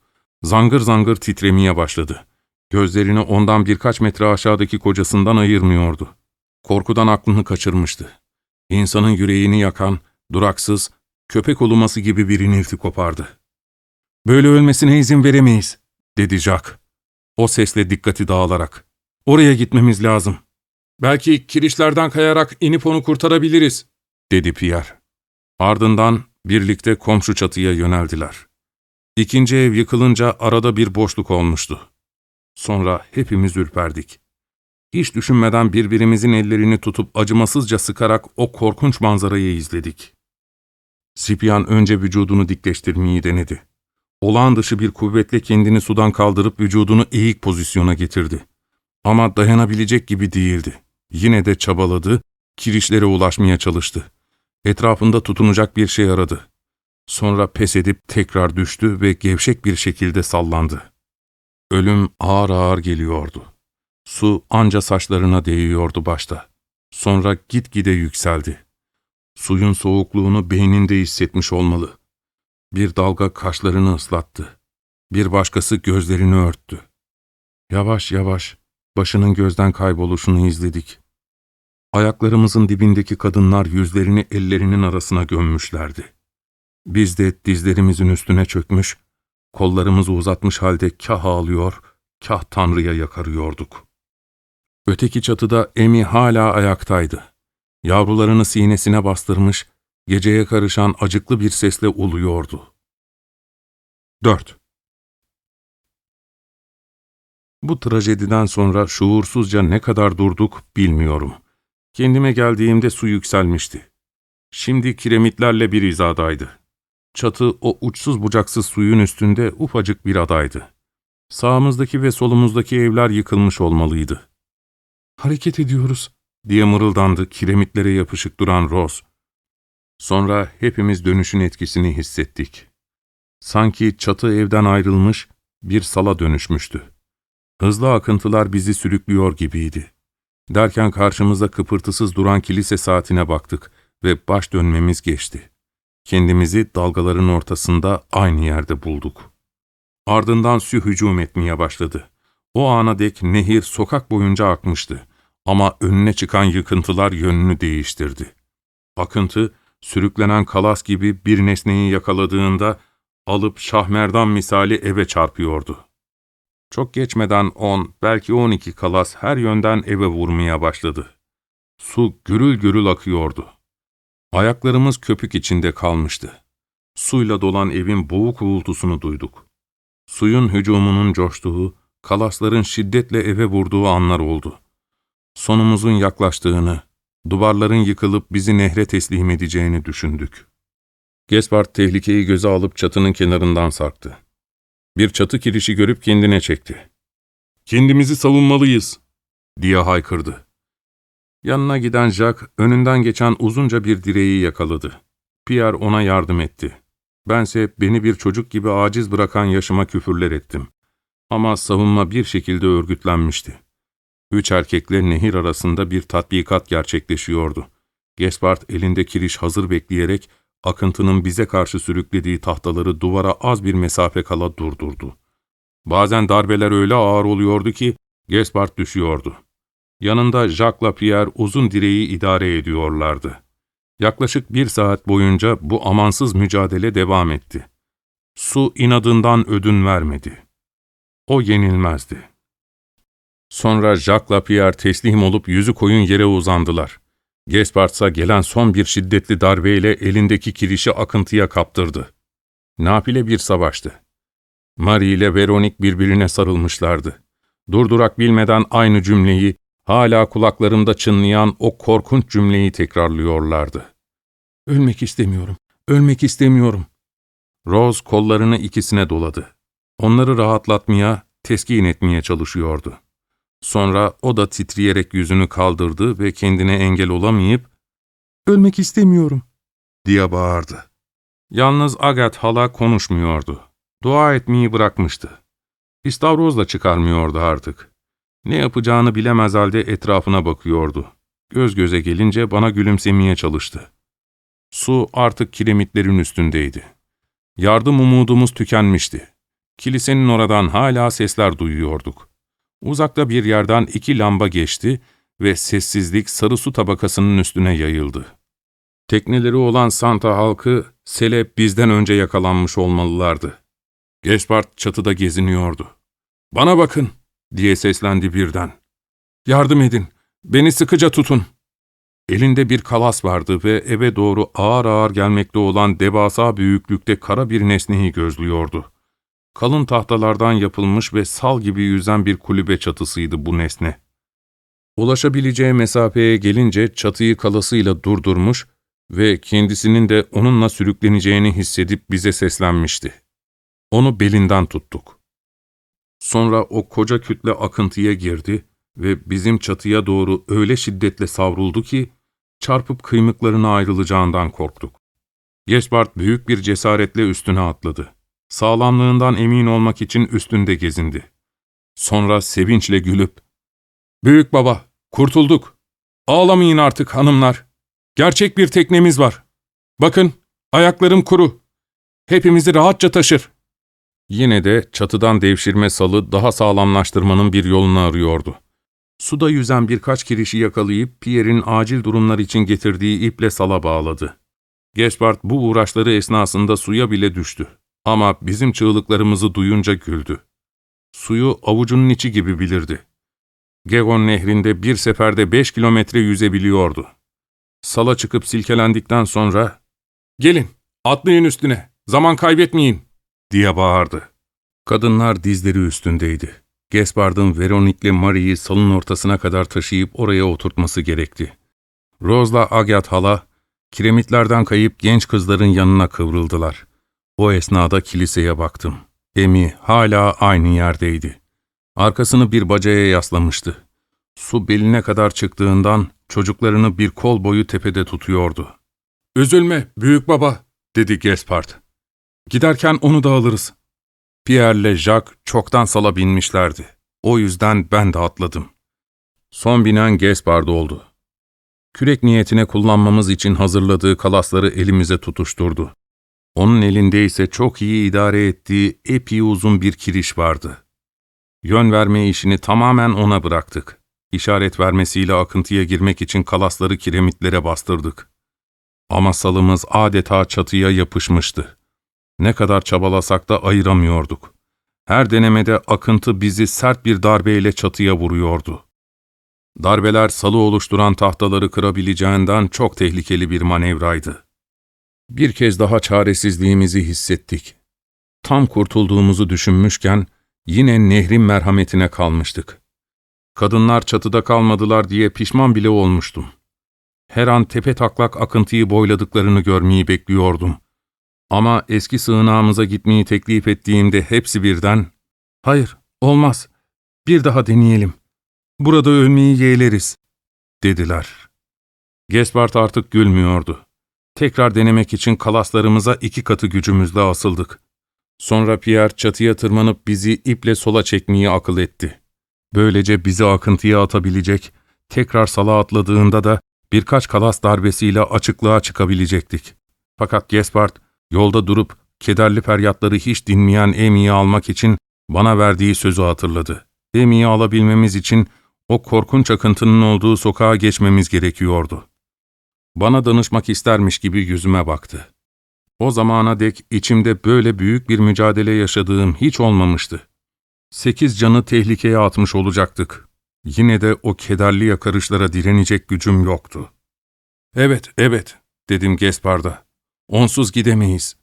Zangır zangır titremeye başladı. Gözlerini ondan birkaç metre aşağıdaki kocasından ayırmıyordu. Korkudan aklını kaçırmıştı. İnsanın yüreğini yakan, duraksız, köpek uluması gibi bir inilti kopardı. ''Böyle ölmesine izin veremeyiz.'' dedi Jack. O sesle dikkati dağılarak. ''Oraya gitmemiz lazım. Belki kirişlerden kayarak inip onu kurtarabiliriz.'' dedi Pierre. Ardından birlikte komşu çatıya yöneldiler. İkinci ev yıkılınca arada bir boşluk olmuştu. Sonra hepimiz ürperdik. Hiç düşünmeden birbirimizin ellerini tutup acımasızca sıkarak o korkunç manzarayı izledik. Sipyan önce vücudunu dikleştirmeyi denedi. Olağan dışı bir kuvvetle kendini sudan kaldırıp vücudunu eğik pozisyona getirdi. Ama dayanabilecek gibi değildi. Yine de çabaladı, kirişlere ulaşmaya çalıştı. Etrafında tutunacak bir şey aradı. Sonra pes edip tekrar düştü ve gevşek bir şekilde sallandı. Ölüm ağır ağır geliyordu. Su anca saçlarına değiyordu başta. Sonra gitgide yükseldi. Suyun soğukluğunu beyninde hissetmiş olmalı. Bir dalga kaşlarını ıslattı. Bir başkası gözlerini örttü. Yavaş yavaş başının gözden kayboluşunu izledik. Ayaklarımızın dibindeki kadınlar yüzlerini ellerinin arasına gömmüşlerdi. Biz de dizlerimizin üstüne çökmüş, kollarımızı uzatmış halde kah ağlıyor, kah Tanrı'ya yakarıyorduk. Öteki çatıda Emi hala ayaktaydı. Yavrularını sinesine bastırmış, geceye karışan acıklı bir sesle uluyordu. 4. Bu trajediden sonra şuursuzca ne kadar durduk bilmiyorum. Kendime geldiğimde su yükselmişti. Şimdi kiremitlerle bir hizadaydı. Çatı o uçsuz bucaksız suyun üstünde ufacık bir adaydı. Sağımızdaki ve solumuzdaki evler yıkılmış olmalıydı. ''Hareket ediyoruz.'' diye mırıldandı kiremitlere yapışık duran Rose. Sonra hepimiz dönüşün etkisini hissettik. Sanki çatı evden ayrılmış, bir sala dönüşmüştü. Hızlı akıntılar bizi sürüklüyor gibiydi. Derken karşımızda kıpırtısız duran kilise saatine baktık ve baş dönmemiz geçti. Kendimizi dalgaların ortasında aynı yerde bulduk. Ardından su hücum etmeye başladı. O ana dek nehir sokak boyunca akmıştı. Ama önüne çıkan yıkıntılar yönünü değiştirdi. Akıntı, sürüklenen kalas gibi bir nesneyi yakaladığında alıp şahmerdan misali eve çarpıyordu. Çok geçmeden on, belki on iki kalas her yönden eve vurmaya başladı. Su gürül gürül akıyordu. Ayaklarımız köpük içinde kalmıştı. Suyla dolan evin boğuk uğultusunu duyduk. Suyun hücumunun coştuğu, kalasların şiddetle eve vurduğu anlar oldu. Sonumuzun yaklaştığını, duvarların yıkılıp bizi nehre teslim edeceğini düşündük. Gespard tehlikeyi göze alıp çatının kenarından sarktı. Bir çatı kirişi görüp kendine çekti. ''Kendimizi savunmalıyız.'' diye haykırdı. Yanına giden Jack, önünden geçen uzunca bir direği yakaladı. Pierre ona yardım etti. Bense beni bir çocuk gibi aciz bırakan yaşıma küfürler ettim. Ama savunma bir şekilde örgütlenmişti. Üç erkekle nehir arasında bir tatbikat gerçekleşiyordu. Gespard elinde kiriş hazır bekleyerek akıntının bize karşı sürüklediği tahtaları duvara az bir mesafe kala durdurdu. Bazen darbeler öyle ağır oluyordu ki Gespard düşüyordu. Yanında Jacques'la Pierre uzun direği idare ediyorlardı. Yaklaşık bir saat boyunca bu amansız mücadele devam etti. Su inadından ödün vermedi. O yenilmezdi. Sonra Jacques'la Pierre teslim olup yüzü koyun yere uzandılar. Gespartsa gelen son bir şiddetli darbeyle elindeki kirişi akıntıya kaptırdı. Nafile bir savaştı. Marie ile Veronik birbirine sarılmışlardı. Durdurak bilmeden aynı cümleyi, hala kulaklarımda çınlayan o korkunç cümleyi tekrarlıyorlardı. ''Ölmek istemiyorum, ölmek istemiyorum.'' Rose kollarını ikisine doladı. Onları rahatlatmaya, teskin etmeye çalışıyordu. Sonra o da titreyerek yüzünü kaldırdı ve kendine engel olamayıp, ''Ölmek istemiyorum.'' diye bağırdı. Yalnız Agat hala konuşmuyordu. Dua etmeyi bırakmıştı. İstavroz da çıkarmıyordu artık. Ne yapacağını bilemez halde etrafına bakıyordu. Göz göze gelince bana gülümsemeye çalıştı. Su artık kiremitlerin üstündeydi. Yardım umudumuz tükenmişti. Kilisenin oradan hala sesler duyuyorduk. Uzakta bir yerden iki lamba geçti ve sessizlik sarı su tabakasının üstüne yayıldı. Tekneleri olan Santa halkı sele bizden önce yakalanmış olmalılardı. Gaspard çatıda geziniyordu. ''Bana bakın!'' Diye seslendi birden. ''Yardım edin, beni sıkıca tutun.'' Elinde bir kalas vardı ve eve doğru ağır ağır gelmekte olan devasa büyüklükte kara bir nesneyi gözlüyordu. Kalın tahtalardan yapılmış ve sal gibi yüzen bir kulübe çatısıydı bu nesne. Ulaşabileceği mesafeye gelince çatıyı kalasıyla durdurmuş ve kendisinin de onunla sürükleneceğini hissedip bize seslenmişti. Onu belinden tuttuk. Sonra o koca kütle akıntıya girdi ve bizim çatıya doğru öyle şiddetle savruldu ki, çarpıp kıymıklarına ayrılacağından korktuk. Gaspard büyük bir cesaretle üstüne atladı. Sağlamlığından emin olmak için üstünde gezindi. Sonra sevinçle gülüp, ''Büyük baba, kurtulduk. Ağlamayın artık hanımlar. Gerçek bir teknemiz var. Bakın, ayaklarım kuru. Hepimizi rahatça taşır.'' Yine de çatıdan devşirme salı daha sağlamlaştırmanın bir yolunu arıyordu. Suda yüzen birkaç kirişi yakalayıp Pierre'in acil durumlar için getirdiği iple sala bağladı. Gaspard bu uğraşları esnasında suya bile düştü. Ama bizim çığlıklarımızı duyunca güldü. Suyu avucunun içi gibi bilirdi. Gegon nehrinde bir seferde beş kilometre yüzebiliyordu. Sala çıkıp silkelendikten sonra, ''Gelin, atlayın üstüne, zaman kaybetmeyin.'' Diye bağırdı. Kadınlar dizleri üstündeydi. Gaspard'ın Veronik'le Marie'yi salın ortasına kadar taşıyıp oraya oturtması gerekti. Rose'la Agat hala, kiremitlerden kayıp genç kızların yanına kıvrıldılar. O esnada kiliseye baktım. Emi hala aynı yerdeydi. Arkasını bir bacaya yaslamıştı. Su beline kadar çıktığından çocuklarını bir kol boyu tepede tutuyordu. ''Üzülme, büyük baba.'' dedi Gaspard. ''Giderken onu da alırız.'' Pierre'le Jacques çoktan sala binmişlerdi. O yüzden ben de atladım. Son binen Gaspard oldu. Kürek niyetine kullanmamız için hazırladığı kalasları elimize tutuşturdu. Onun elinde ise çok iyi idare ettiği epey uzun bir kiriş vardı. Yön verme işini tamamen ona bıraktık. İşaret vermesiyle akıntıya girmek için kalasları kiremitlere bastırdık. Ama salımız adeta çatıya yapışmıştı. Ne kadar çabalasak da ayıramıyorduk. Her denemede akıntı bizi sert bir darbeyle çatıya vuruyordu. Darbeler salı oluşturan tahtaları kırabileceğinden çok tehlikeli bir manevraydı. Bir kez daha çaresizliğimizi hissettik. Tam kurtulduğumuzu düşünmüşken yine nehrin merhametine kalmıştık. Kadınlar çatıda kalmadılar diye pişman bile olmuştum. Her an tepe taklak akıntıyı boyladıklarını görmeyi bekliyordum. Ama eski sığınağımıza gitmeyi teklif ettiğimde hepsi birden, ''Hayır, olmaz. Bir daha deneyelim. Burada ölmeyi yeğleriz.'' dediler. Gaspard artık gülmüyordu. Tekrar denemek için kalaslarımıza iki katı gücümüzle asıldık. Sonra Pierre çatıya tırmanıp bizi iple sola çekmeyi akıl etti. Böylece bizi akıntıya atabilecek, tekrar sala atladığında da birkaç kalas darbesiyle açıklığa çıkabilecektik. Fakat Gaspard Yolda durup kederli feryatları hiç dinmeyen Amy'yi almak için bana verdiği sözü hatırladı. Amy'yi alabilmemiz için o korkunç akıntının olduğu sokağa geçmemiz gerekiyordu. Bana danışmak istermiş gibi yüzüme baktı. O zamana dek içimde böyle büyük bir mücadele yaşadığım hiç olmamıştı. Sekiz canı tehlikeye atmış olacaktık. Yine de o kederli yakarışlara direnecek gücüm yoktu. ''Evet, evet.'' dedim Gaspard'a. Onsuz gidemeyiz.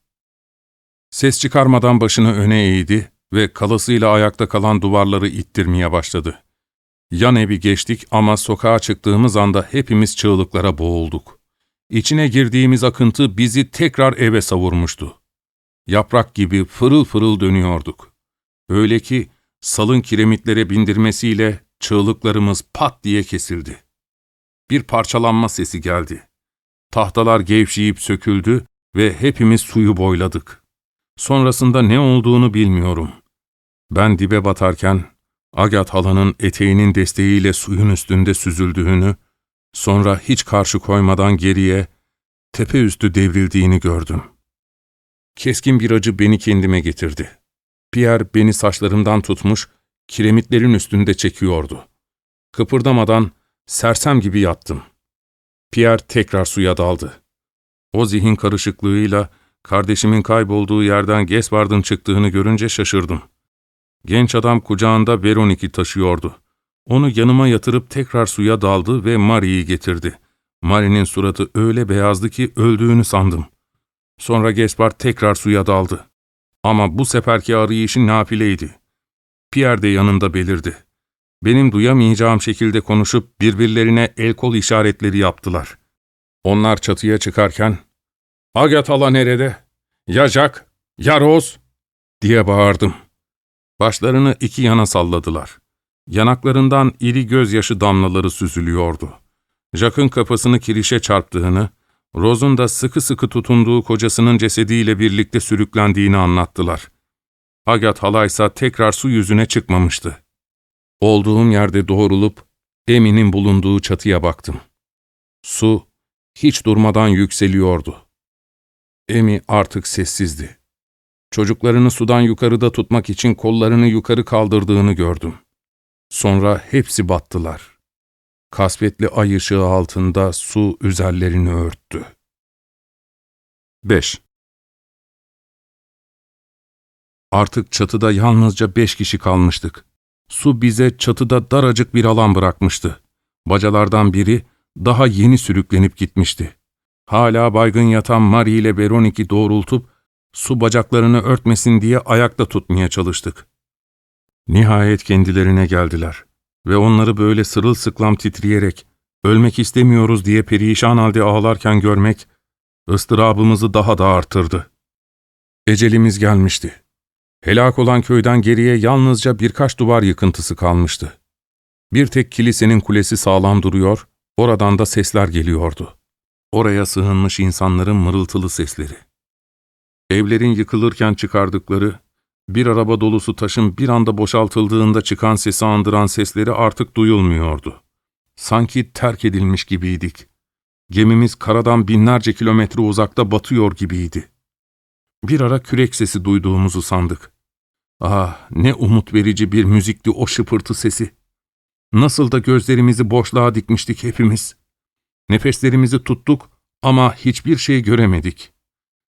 Ses çıkarmadan başını öne eğdi ve kalasıyla ayakta kalan duvarları ittirmeye başladı. Yan evi geçtik ama sokağa çıktığımız anda hepimiz çığlıklara boğulduk. İçine girdiğimiz akıntı bizi tekrar eve savurmuştu. Yaprak gibi fırıl fırıl dönüyorduk. Öyle ki salın kiremitlere bindirmesiyle çığlıklarımız pat diye kesildi. Bir parçalanma sesi geldi. Tahtalar gevşeyip söküldü ve hepimiz suyu boyladık. Sonrasında ne olduğunu bilmiyorum. Ben dibe batarken, Agat halanın eteğinin desteğiyle suyun üstünde süzüldüğünü, sonra hiç karşı koymadan geriye, tepe üstü devrildiğini gördüm. Keskin bir acı beni kendime getirdi. Pierre beni saçlarımdan tutmuş, kiremitlerin üstünde çekiyordu. Kıpırdamadan sersem gibi yattım. Pierre tekrar suya daldı. O zihin karışıklığıyla kardeşimin kaybolduğu yerden Gaspard'ın çıktığını görünce şaşırdım. Genç adam kucağında Veronik'i taşıyordu. Onu yanıma yatırıp tekrar suya daldı ve Marie'yi getirdi. Marie'nin suratı öyle beyazdı ki öldüğünü sandım. Sonra Gaspard tekrar suya daldı. Ama bu seferki arayışı nafileydi. Pierre de yanında belirdi. Benim duyamayacağım şekilde konuşup birbirlerine el kol işaretleri yaptılar. Onlar çatıya çıkarken, ''Agathala nerede? Ya Jack? Ya Rose?'' diye bağırdım. Başlarını iki yana salladılar. Yanaklarından iri gözyaşı damlaları süzülüyordu. Jack'ın kafasını kirişe çarptığını, Rose'un da sıkı sıkı tutunduğu kocasının cesediyle birlikte sürüklendiğini anlattılar. Agat halaysa tekrar su yüzüne çıkmamıştı. Olduğum yerde doğrulup Emin'in bulunduğu çatıya baktım. Su hiç durmadan yükseliyordu. Emi artık sessizdi. Çocuklarını sudan yukarıda tutmak için kollarını yukarı kaldırdığını gördüm. Sonra hepsi battılar. Kasvetli ay ışığı altında su üzerlerini örttü. 5. Artık çatıda yalnızca beş kişi kalmıştık. Su bize çatıda daracık bir alan bırakmıştı. Bacalardan biri daha yeni sürüklenip gitmişti. Hala baygın yatan Marie ile Veronik'i doğrultup su bacaklarını örtmesin diye ayakta tutmaya çalıştık. Nihayet kendilerine geldiler ve onları böyle sırılsıklam titreyerek, ölmek istemiyoruz diye perişan halde ağlarken görmek, ıstırabımızı daha da artırdı. Ecelimiz gelmişti. Helak olan köyden geriye yalnızca birkaç duvar yıkıntısı kalmıştı. Bir tek kilisenin kulesi sağlam duruyor, oradan da sesler geliyordu. Oraya sığınmış insanların mırıltılı sesleri. Evlerin yıkılırken çıkardıkları, bir araba dolusu taşın bir anda boşaltıldığında çıkan sesi andıran sesleri artık duyulmuyordu. Sanki terk edilmiş gibiydik. Gemimiz karadan binlerce kilometre uzakta batıyor gibiydi. Bir ara kürek sesi duyduğumuzu sandık. Ah, ne umut verici bir müzikti o şıpırtı sesi. Nasıl da gözlerimizi boşluğa dikmiştik hepimiz. Nefeslerimizi tuttuk ama hiçbir şey göremedik.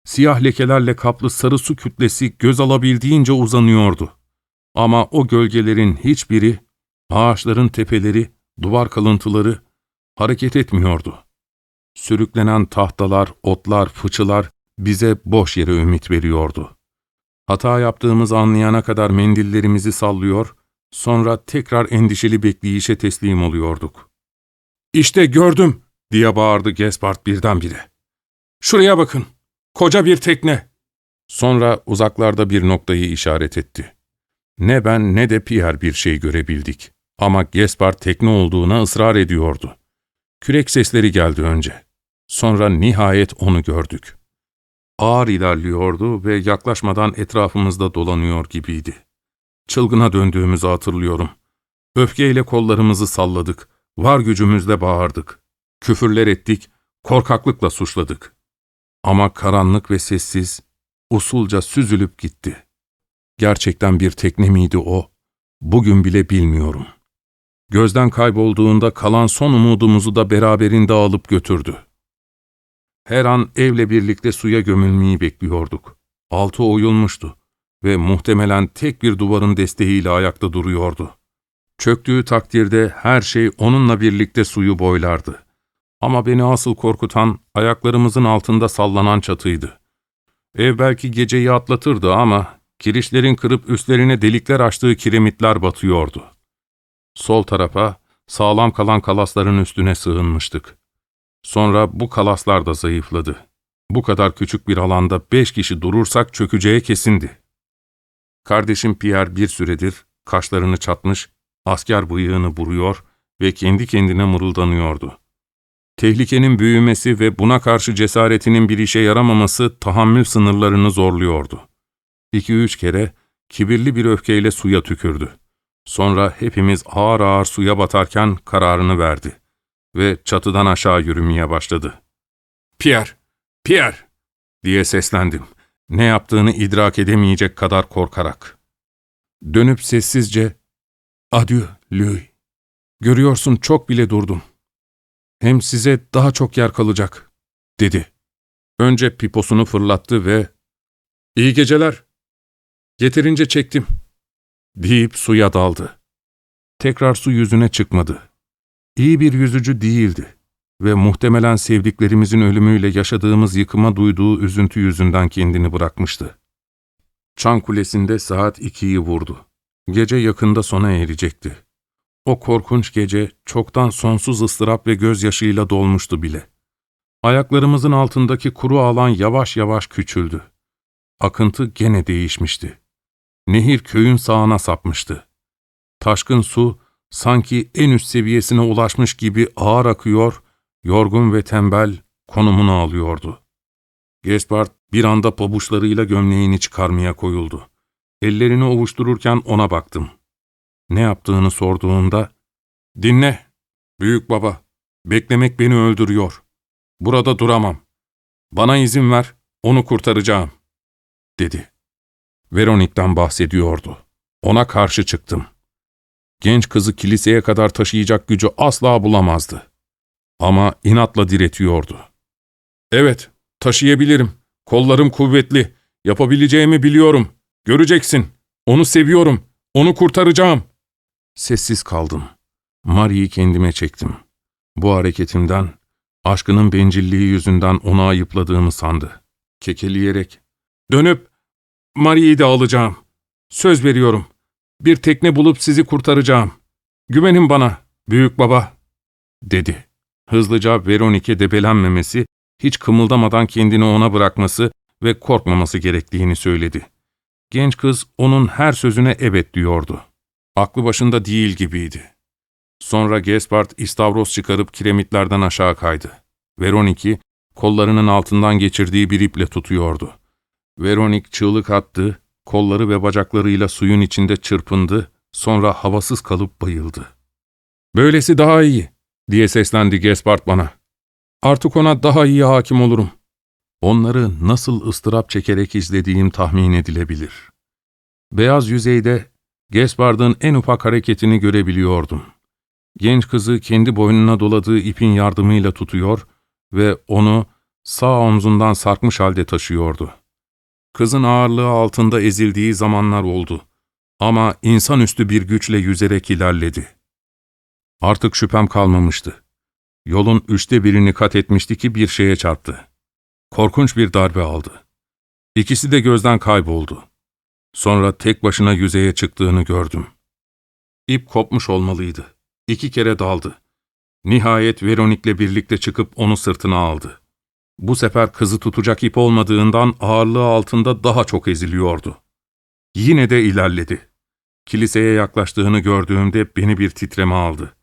Siyah lekelerle kaplı sarı su kütlesi göz alabildiğince uzanıyordu. Ama o gölgelerin hiçbiri, ağaçların tepeleri, duvar kalıntıları hareket etmiyordu. Sürüklenen tahtalar, otlar, fıçılar bize boş yere ümit veriyordu. Hata yaptığımızı anlayana kadar mendillerimizi sallıyor, sonra tekrar endişeli bekleyişe teslim oluyorduk. ''İşte gördüm!'' diye bağırdı Gaspard birdenbire. ''Şuraya bakın, koca bir tekne!'' Sonra uzaklarda bir noktayı işaret etti. Ne ben ne de Pierre bir şey görebildik. Ama Gaspard tekne olduğuna ısrar ediyordu. Kürek sesleri geldi önce. Sonra nihayet onu gördük. Ağır ilerliyordu ve yaklaşmadan etrafımızda dolanıyor gibiydi. Çılgına döndüğümüzü hatırlıyorum. Öfkeyle kollarımızı salladık, var gücümüzle bağırdık. Küfürler ettik, korkaklıkla suçladık. Ama karanlık ve sessiz, usulca süzülüp gitti. Gerçekten bir tekne miydi o? Bugün bile bilmiyorum. Gözden kaybolduğunda kalan son umudumuzu da beraberinde alıp götürdü. Her an evle birlikte suya gömülmeyi bekliyorduk. Altı oyulmuştu ve muhtemelen tek bir duvarın desteğiyle ayakta duruyordu. Çöktüğü takdirde her şey onunla birlikte suyu boylardı. Ama beni asıl korkutan ayaklarımızın altında sallanan çatıydı. Ev belki geceyi atlatırdı ama kirişlerin kırıp üstlerine delikler açtığı kiremitler batıyordu. Sol tarafa sağlam kalan kalasların üstüne sığınmıştık. Sonra bu kalaslar da zayıfladı. Bu kadar küçük bir alanda beş kişi durursak çökeceği kesindi. Kardeşim Pierre bir süredir kaşlarını çatmış, asker bıyığını buruyor ve kendi kendine mırıldanıyordu. Tehlikenin büyümesi ve buna karşı cesaretinin bir işe yaramaması tahammül sınırlarını zorluyordu. İki üç kere kibirli bir öfkeyle suya tükürdü. Sonra hepimiz ağır ağır suya batarken kararını verdi ve çatıdan aşağı yürümeye başladı. ''Pierre! Pierre!'' diye seslendim. Ne yaptığını idrak edemeyecek kadar korkarak. Dönüp sessizce, ''Adieu, Louis. Görüyorsun çok bile durdum. Hem size daha çok yer kalacak.'' dedi. Önce piposunu fırlattı ve ''İyi geceler. Yeterince çektim.'' deyip suya daldı. Tekrar su yüzüne çıkmadı. İyi bir yüzücü değildi ve muhtemelen sevdiklerimizin ölümüyle yaşadığımız yıkıma duyduğu üzüntü yüzünden kendini bırakmıştı. Çan kulesinde saat ikiyi vurdu. Gece yakında sona erecekti. O korkunç gece çoktan sonsuz ıstırap ve gözyaşıyla dolmuştu bile. Ayaklarımızın altındaki kuru alan yavaş yavaş küçüldü. Akıntı gene değişmişti. Nehir köyün sağına sapmıştı. Taşkın su sanki en üst seviyesine ulaşmış gibi ağır akıyor, yorgun ve tembel konumunu alıyordu. Gaspard bir anda pabuçlarıyla gömleğini çıkarmaya koyuldu. Ellerini ovuştururken ona baktım. Ne yaptığını sorduğunda, ''Dinle, büyük baba, beklemek beni öldürüyor. Burada duramam. Bana izin ver, onu kurtaracağım.'' dedi. Veronik'ten bahsediyordu. Ona karşı çıktım. Genç kızı kiliseye kadar taşıyacak gücü asla bulamazdı. Ama inatla diretiyordu. ''Evet, taşıyabilirim. Kollarım kuvvetli. Yapabileceğimi biliyorum. Göreceksin. Onu seviyorum. Onu kurtaracağım.'' Sessiz kaldım. Marie'yi kendime çektim. Bu hareketimden, aşkının bencilliği yüzünden onu ayıpladığımı sandı. Kekeleyerek, ''Dönüp Marie'yi de alacağım. Söz veriyorum. Bir tekne bulup sizi kurtaracağım. Güvenin bana, büyük baba.'' dedi. Hızlıca Veronik'e debelenmemesi, hiç kımıldamadan kendini ona bırakması ve korkmaması gerektiğini söyledi. Genç kız onun her sözüne evet diyordu. Aklı başında değil gibiydi. Sonra Gaspard istavros çıkarıp kiremitlerden aşağı kaydı. Veronik'i kollarının altından geçirdiği bir iple tutuyordu. Veronik çığlık attı, kolları ve bacaklarıyla suyun içinde çırpındı, sonra havasız kalıp bayıldı. ''Böylesi daha iyi.'' Diye seslendi Gaspard bana. ''Artık ona daha iyi hakim olurum.'' Onları nasıl ıstırap çekerek izlediğim tahmin edilebilir. Beyaz yüzeyde Gaspard'ın en ufak hareketini görebiliyordum. Genç kızı kendi boynuna doladığı ipin yardımıyla tutuyor ve onu sağ omzundan sarkmış halde taşıyordu. Kızın ağırlığı altında ezildiği zamanlar oldu. Ama insanüstü bir güçle yüzerek ilerledi. Artık şüphem kalmamıştı. Yolun üçte birini kat etmişti ki bir şeye çarptı. Korkunç bir darbe aldı. İkisi de gözden kayboldu. Sonra tek başına yüzeye çıktığını gördüm. İp kopmuş olmalıydı. İki kere daldı. Nihayet Veronik'le birlikte çıkıp onu sırtına aldı. Bu sefer kızı tutacak ip olmadığından ağırlığı altında daha çok eziliyordu. Yine de ilerledi. Kiliseye yaklaştığını gördüğümde beni bir titreme aldı.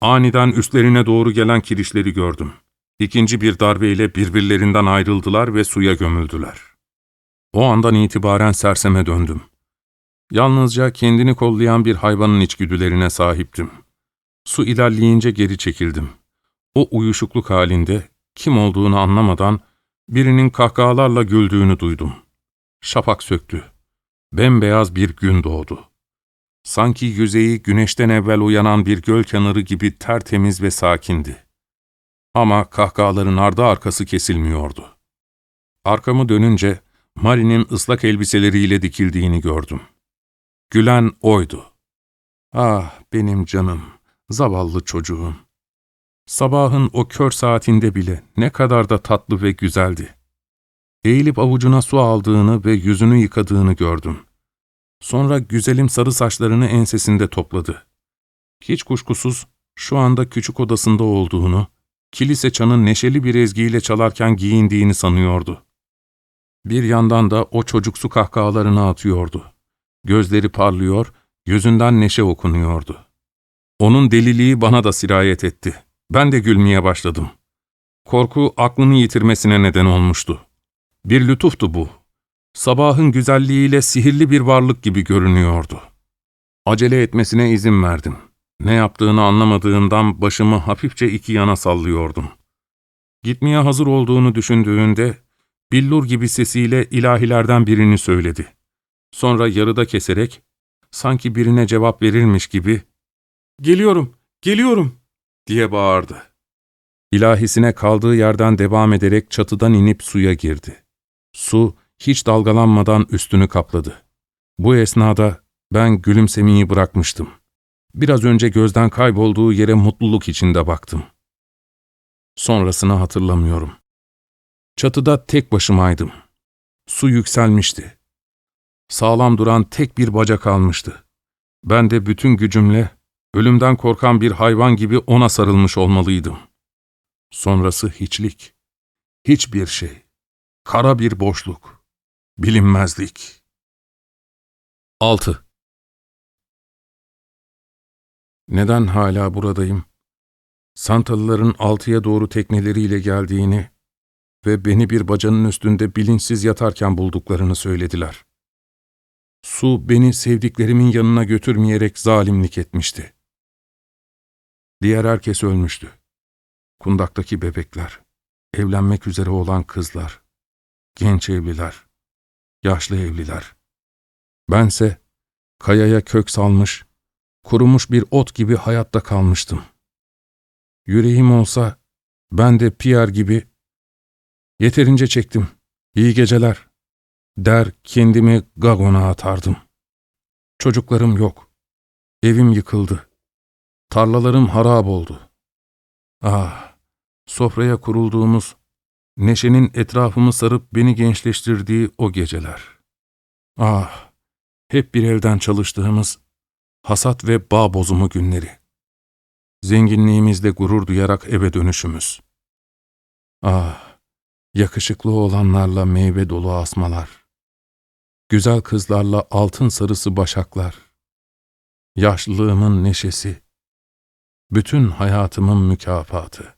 Aniden üstlerine doğru gelen kirişleri gördüm. İkinci bir darbeyle birbirlerinden ayrıldılar ve suya gömüldüler. O andan itibaren serseme döndüm. Yalnızca kendini kollayan bir hayvanın içgüdülerine sahiptim. Su ilerleyince geri çekildim. O uyuşukluk halinde kim olduğunu anlamadan birinin kahkahalarla güldüğünü duydum. Şafak söktü. Bembeyaz bir gün doğdu. Sanki yüzeyi güneşten evvel uyanan bir göl kenarı gibi tertemiz ve sakindi. Ama kahkahaların ardı arkası kesilmiyordu. Arkamı dönünce Mari'nin ıslak elbiseleriyle dikildiğini gördüm. Gülen oydu. Ah benim canım, zavallı çocuğum. Sabahın o kör saatinde bile ne kadar da tatlı ve güzeldi. Eğilip avucuna su aldığını ve yüzünü yıkadığını gördüm. Sonra güzelim sarı saçlarını ensesinde topladı. Hiç kuşkusuz şu anda küçük odasında olduğunu, kilise çanın neşeli bir ezgiyle çalarken giyindiğini sanıyordu. Bir yandan da o çocuksu kahkahalarını atıyordu. Gözleri parlıyor, yüzünden neşe okunuyordu. Onun deliliği bana da sirayet etti. Ben de gülmeye başladım. Korku aklını yitirmesine neden olmuştu. Bir lütuftu bu. Sabahın güzelliğiyle sihirli bir varlık gibi görünüyordu. Acele etmesine izin verdim. Ne yaptığını anlamadığından başımı hafifçe iki yana sallıyordum. Gitmeye hazır olduğunu düşündüğünde, billur gibi sesiyle ilahilerden birini söyledi. Sonra yarıda keserek, sanki birine cevap verilmiş gibi ''Geliyorum, geliyorum!'' diye bağırdı. İlahisine kaldığı yerden devam ederek çatıdan inip suya girdi. Su hiç dalgalanmadan üstünü kapladı. Bu esnada ben gülümsemeyi bırakmıştım. Biraz önce gözden kaybolduğu yere mutluluk içinde baktım. Sonrasını hatırlamıyorum. Çatıda tek başımaydım. Su yükselmişti. Sağlam duran tek bir bacak almıştı. Ben de bütün gücümle, ölümden korkan bir hayvan gibi ona sarılmış olmalıydım. Sonrası hiçlik. Hiçbir şey. Kara bir boşluk. Bilinmezlik. 6. Neden hala buradayım? Santalıların altıya doğru tekneleriyle geldiğini ve beni bir bacanın üstünde bilinçsiz yatarken bulduklarını söylediler. Su beni sevdiklerimin yanına götürmeyerek zalimlik etmişti. Diğer herkes ölmüştü. Kundaktaki bebekler, evlenmek üzere olan kızlar, genç evliler, yaşlı evliler. Bense kayaya kök salmış, kurumuş bir ot gibi hayatta kalmıştım. Yüreğim olsa ben de Pierre gibi yeterince çektim, iyi geceler der kendimi gagona atardım. Çocuklarım yok, evim yıkıldı, tarlalarım harap oldu. Ah, sofraya kurulduğumuz, neşenin etrafımı sarıp beni gençleştirdiği o geceler. Ah, hep bir evden çalıştığımız, hasat ve bağ bozumu günleri. Zenginliğimizde gurur duyarak eve dönüşümüz. Ah, yakışıklı olanlarla meyve dolu asmalar. Güzel kızlarla altın sarısı başaklar. Yaşlılığımın neşesi. Bütün hayatımın mükafatı.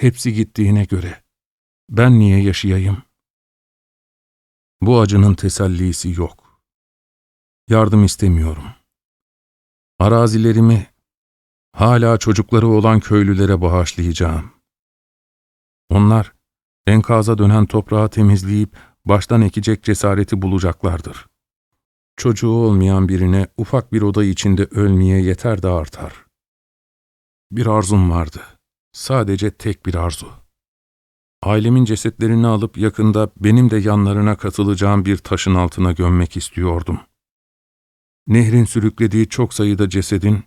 Hepsi gittiğine göre ben niye yaşayayım? Bu acının tesellisi yok. Yardım istemiyorum. Arazilerimi hala çocukları olan köylülere bağışlayacağım. Onlar enkaza dönen toprağı temizleyip baştan ekecek cesareti bulacaklardır. Çocuğu olmayan birine ufak bir oda içinde ölmeye yeter de artar. Bir arzum vardı. Sadece tek bir arzu. Ailemin cesetlerini alıp yakında benim de yanlarına katılacağım bir taşın altına gömmek istiyordum. Nehrin sürüklediği çok sayıda cesedin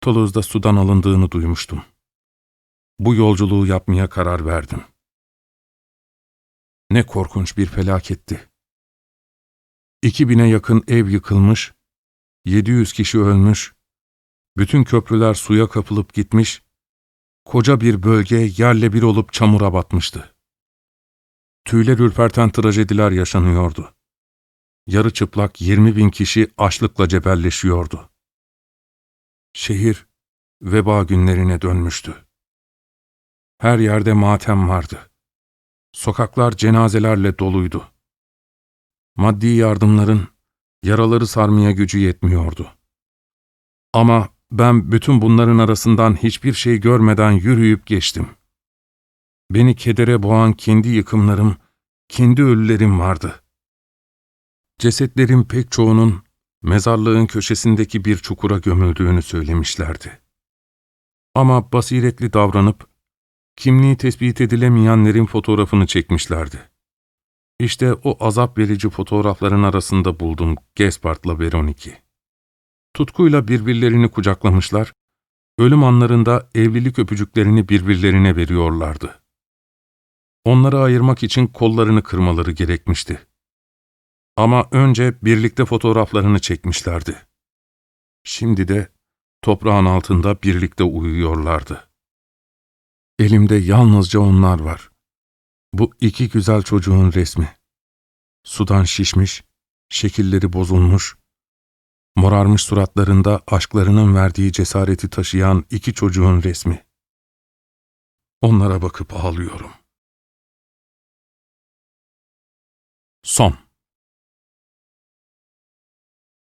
Toulouse'da sudan alındığını duymuştum. Bu yolculuğu yapmaya karar verdim. Ne korkunç bir felaketti. 2000'e yakın ev yıkılmış, 700 kişi ölmüş, bütün köprüler suya kapılıp gitmiş, koca bir bölge yerle bir olup çamura batmıştı. Tüyler ürperten trajediler yaşanıyordu. Yarı çıplak 20 bin kişi açlıkla cebelleşiyordu. Şehir veba günlerine dönmüştü. Her yerde matem vardı. Sokaklar cenazelerle doluydu. Maddi yardımların yaraları sarmaya gücü yetmiyordu. Ama ben bütün bunların arasından hiçbir şey görmeden yürüyüp geçtim. Beni kedere boğan kendi yıkımlarım, kendi ölülerim vardı. Cesetlerin pek çoğunun mezarlığın köşesindeki bir çukura gömüldüğünü söylemişlerdi. Ama basiretli davranıp, kimliği tespit edilemeyenlerin fotoğrafını çekmişlerdi. İşte o azap verici fotoğrafların arasında buldum Gespart'la Veroniki. Tutkuyla birbirlerini kucaklamışlar, ölüm anlarında evlilik öpücüklerini birbirlerine veriyorlardı. Onları ayırmak için kollarını kırmaları gerekmişti. Ama önce birlikte fotoğraflarını çekmişlerdi. Şimdi de toprağın altında birlikte uyuyorlardı. Elimde yalnızca onlar var. Bu iki güzel çocuğun resmi. Sudan şişmiş, şekilleri bozulmuş, morarmış suratlarında aşklarının verdiği cesareti taşıyan iki çocuğun resmi. Onlara bakıp ağlıyorum. Son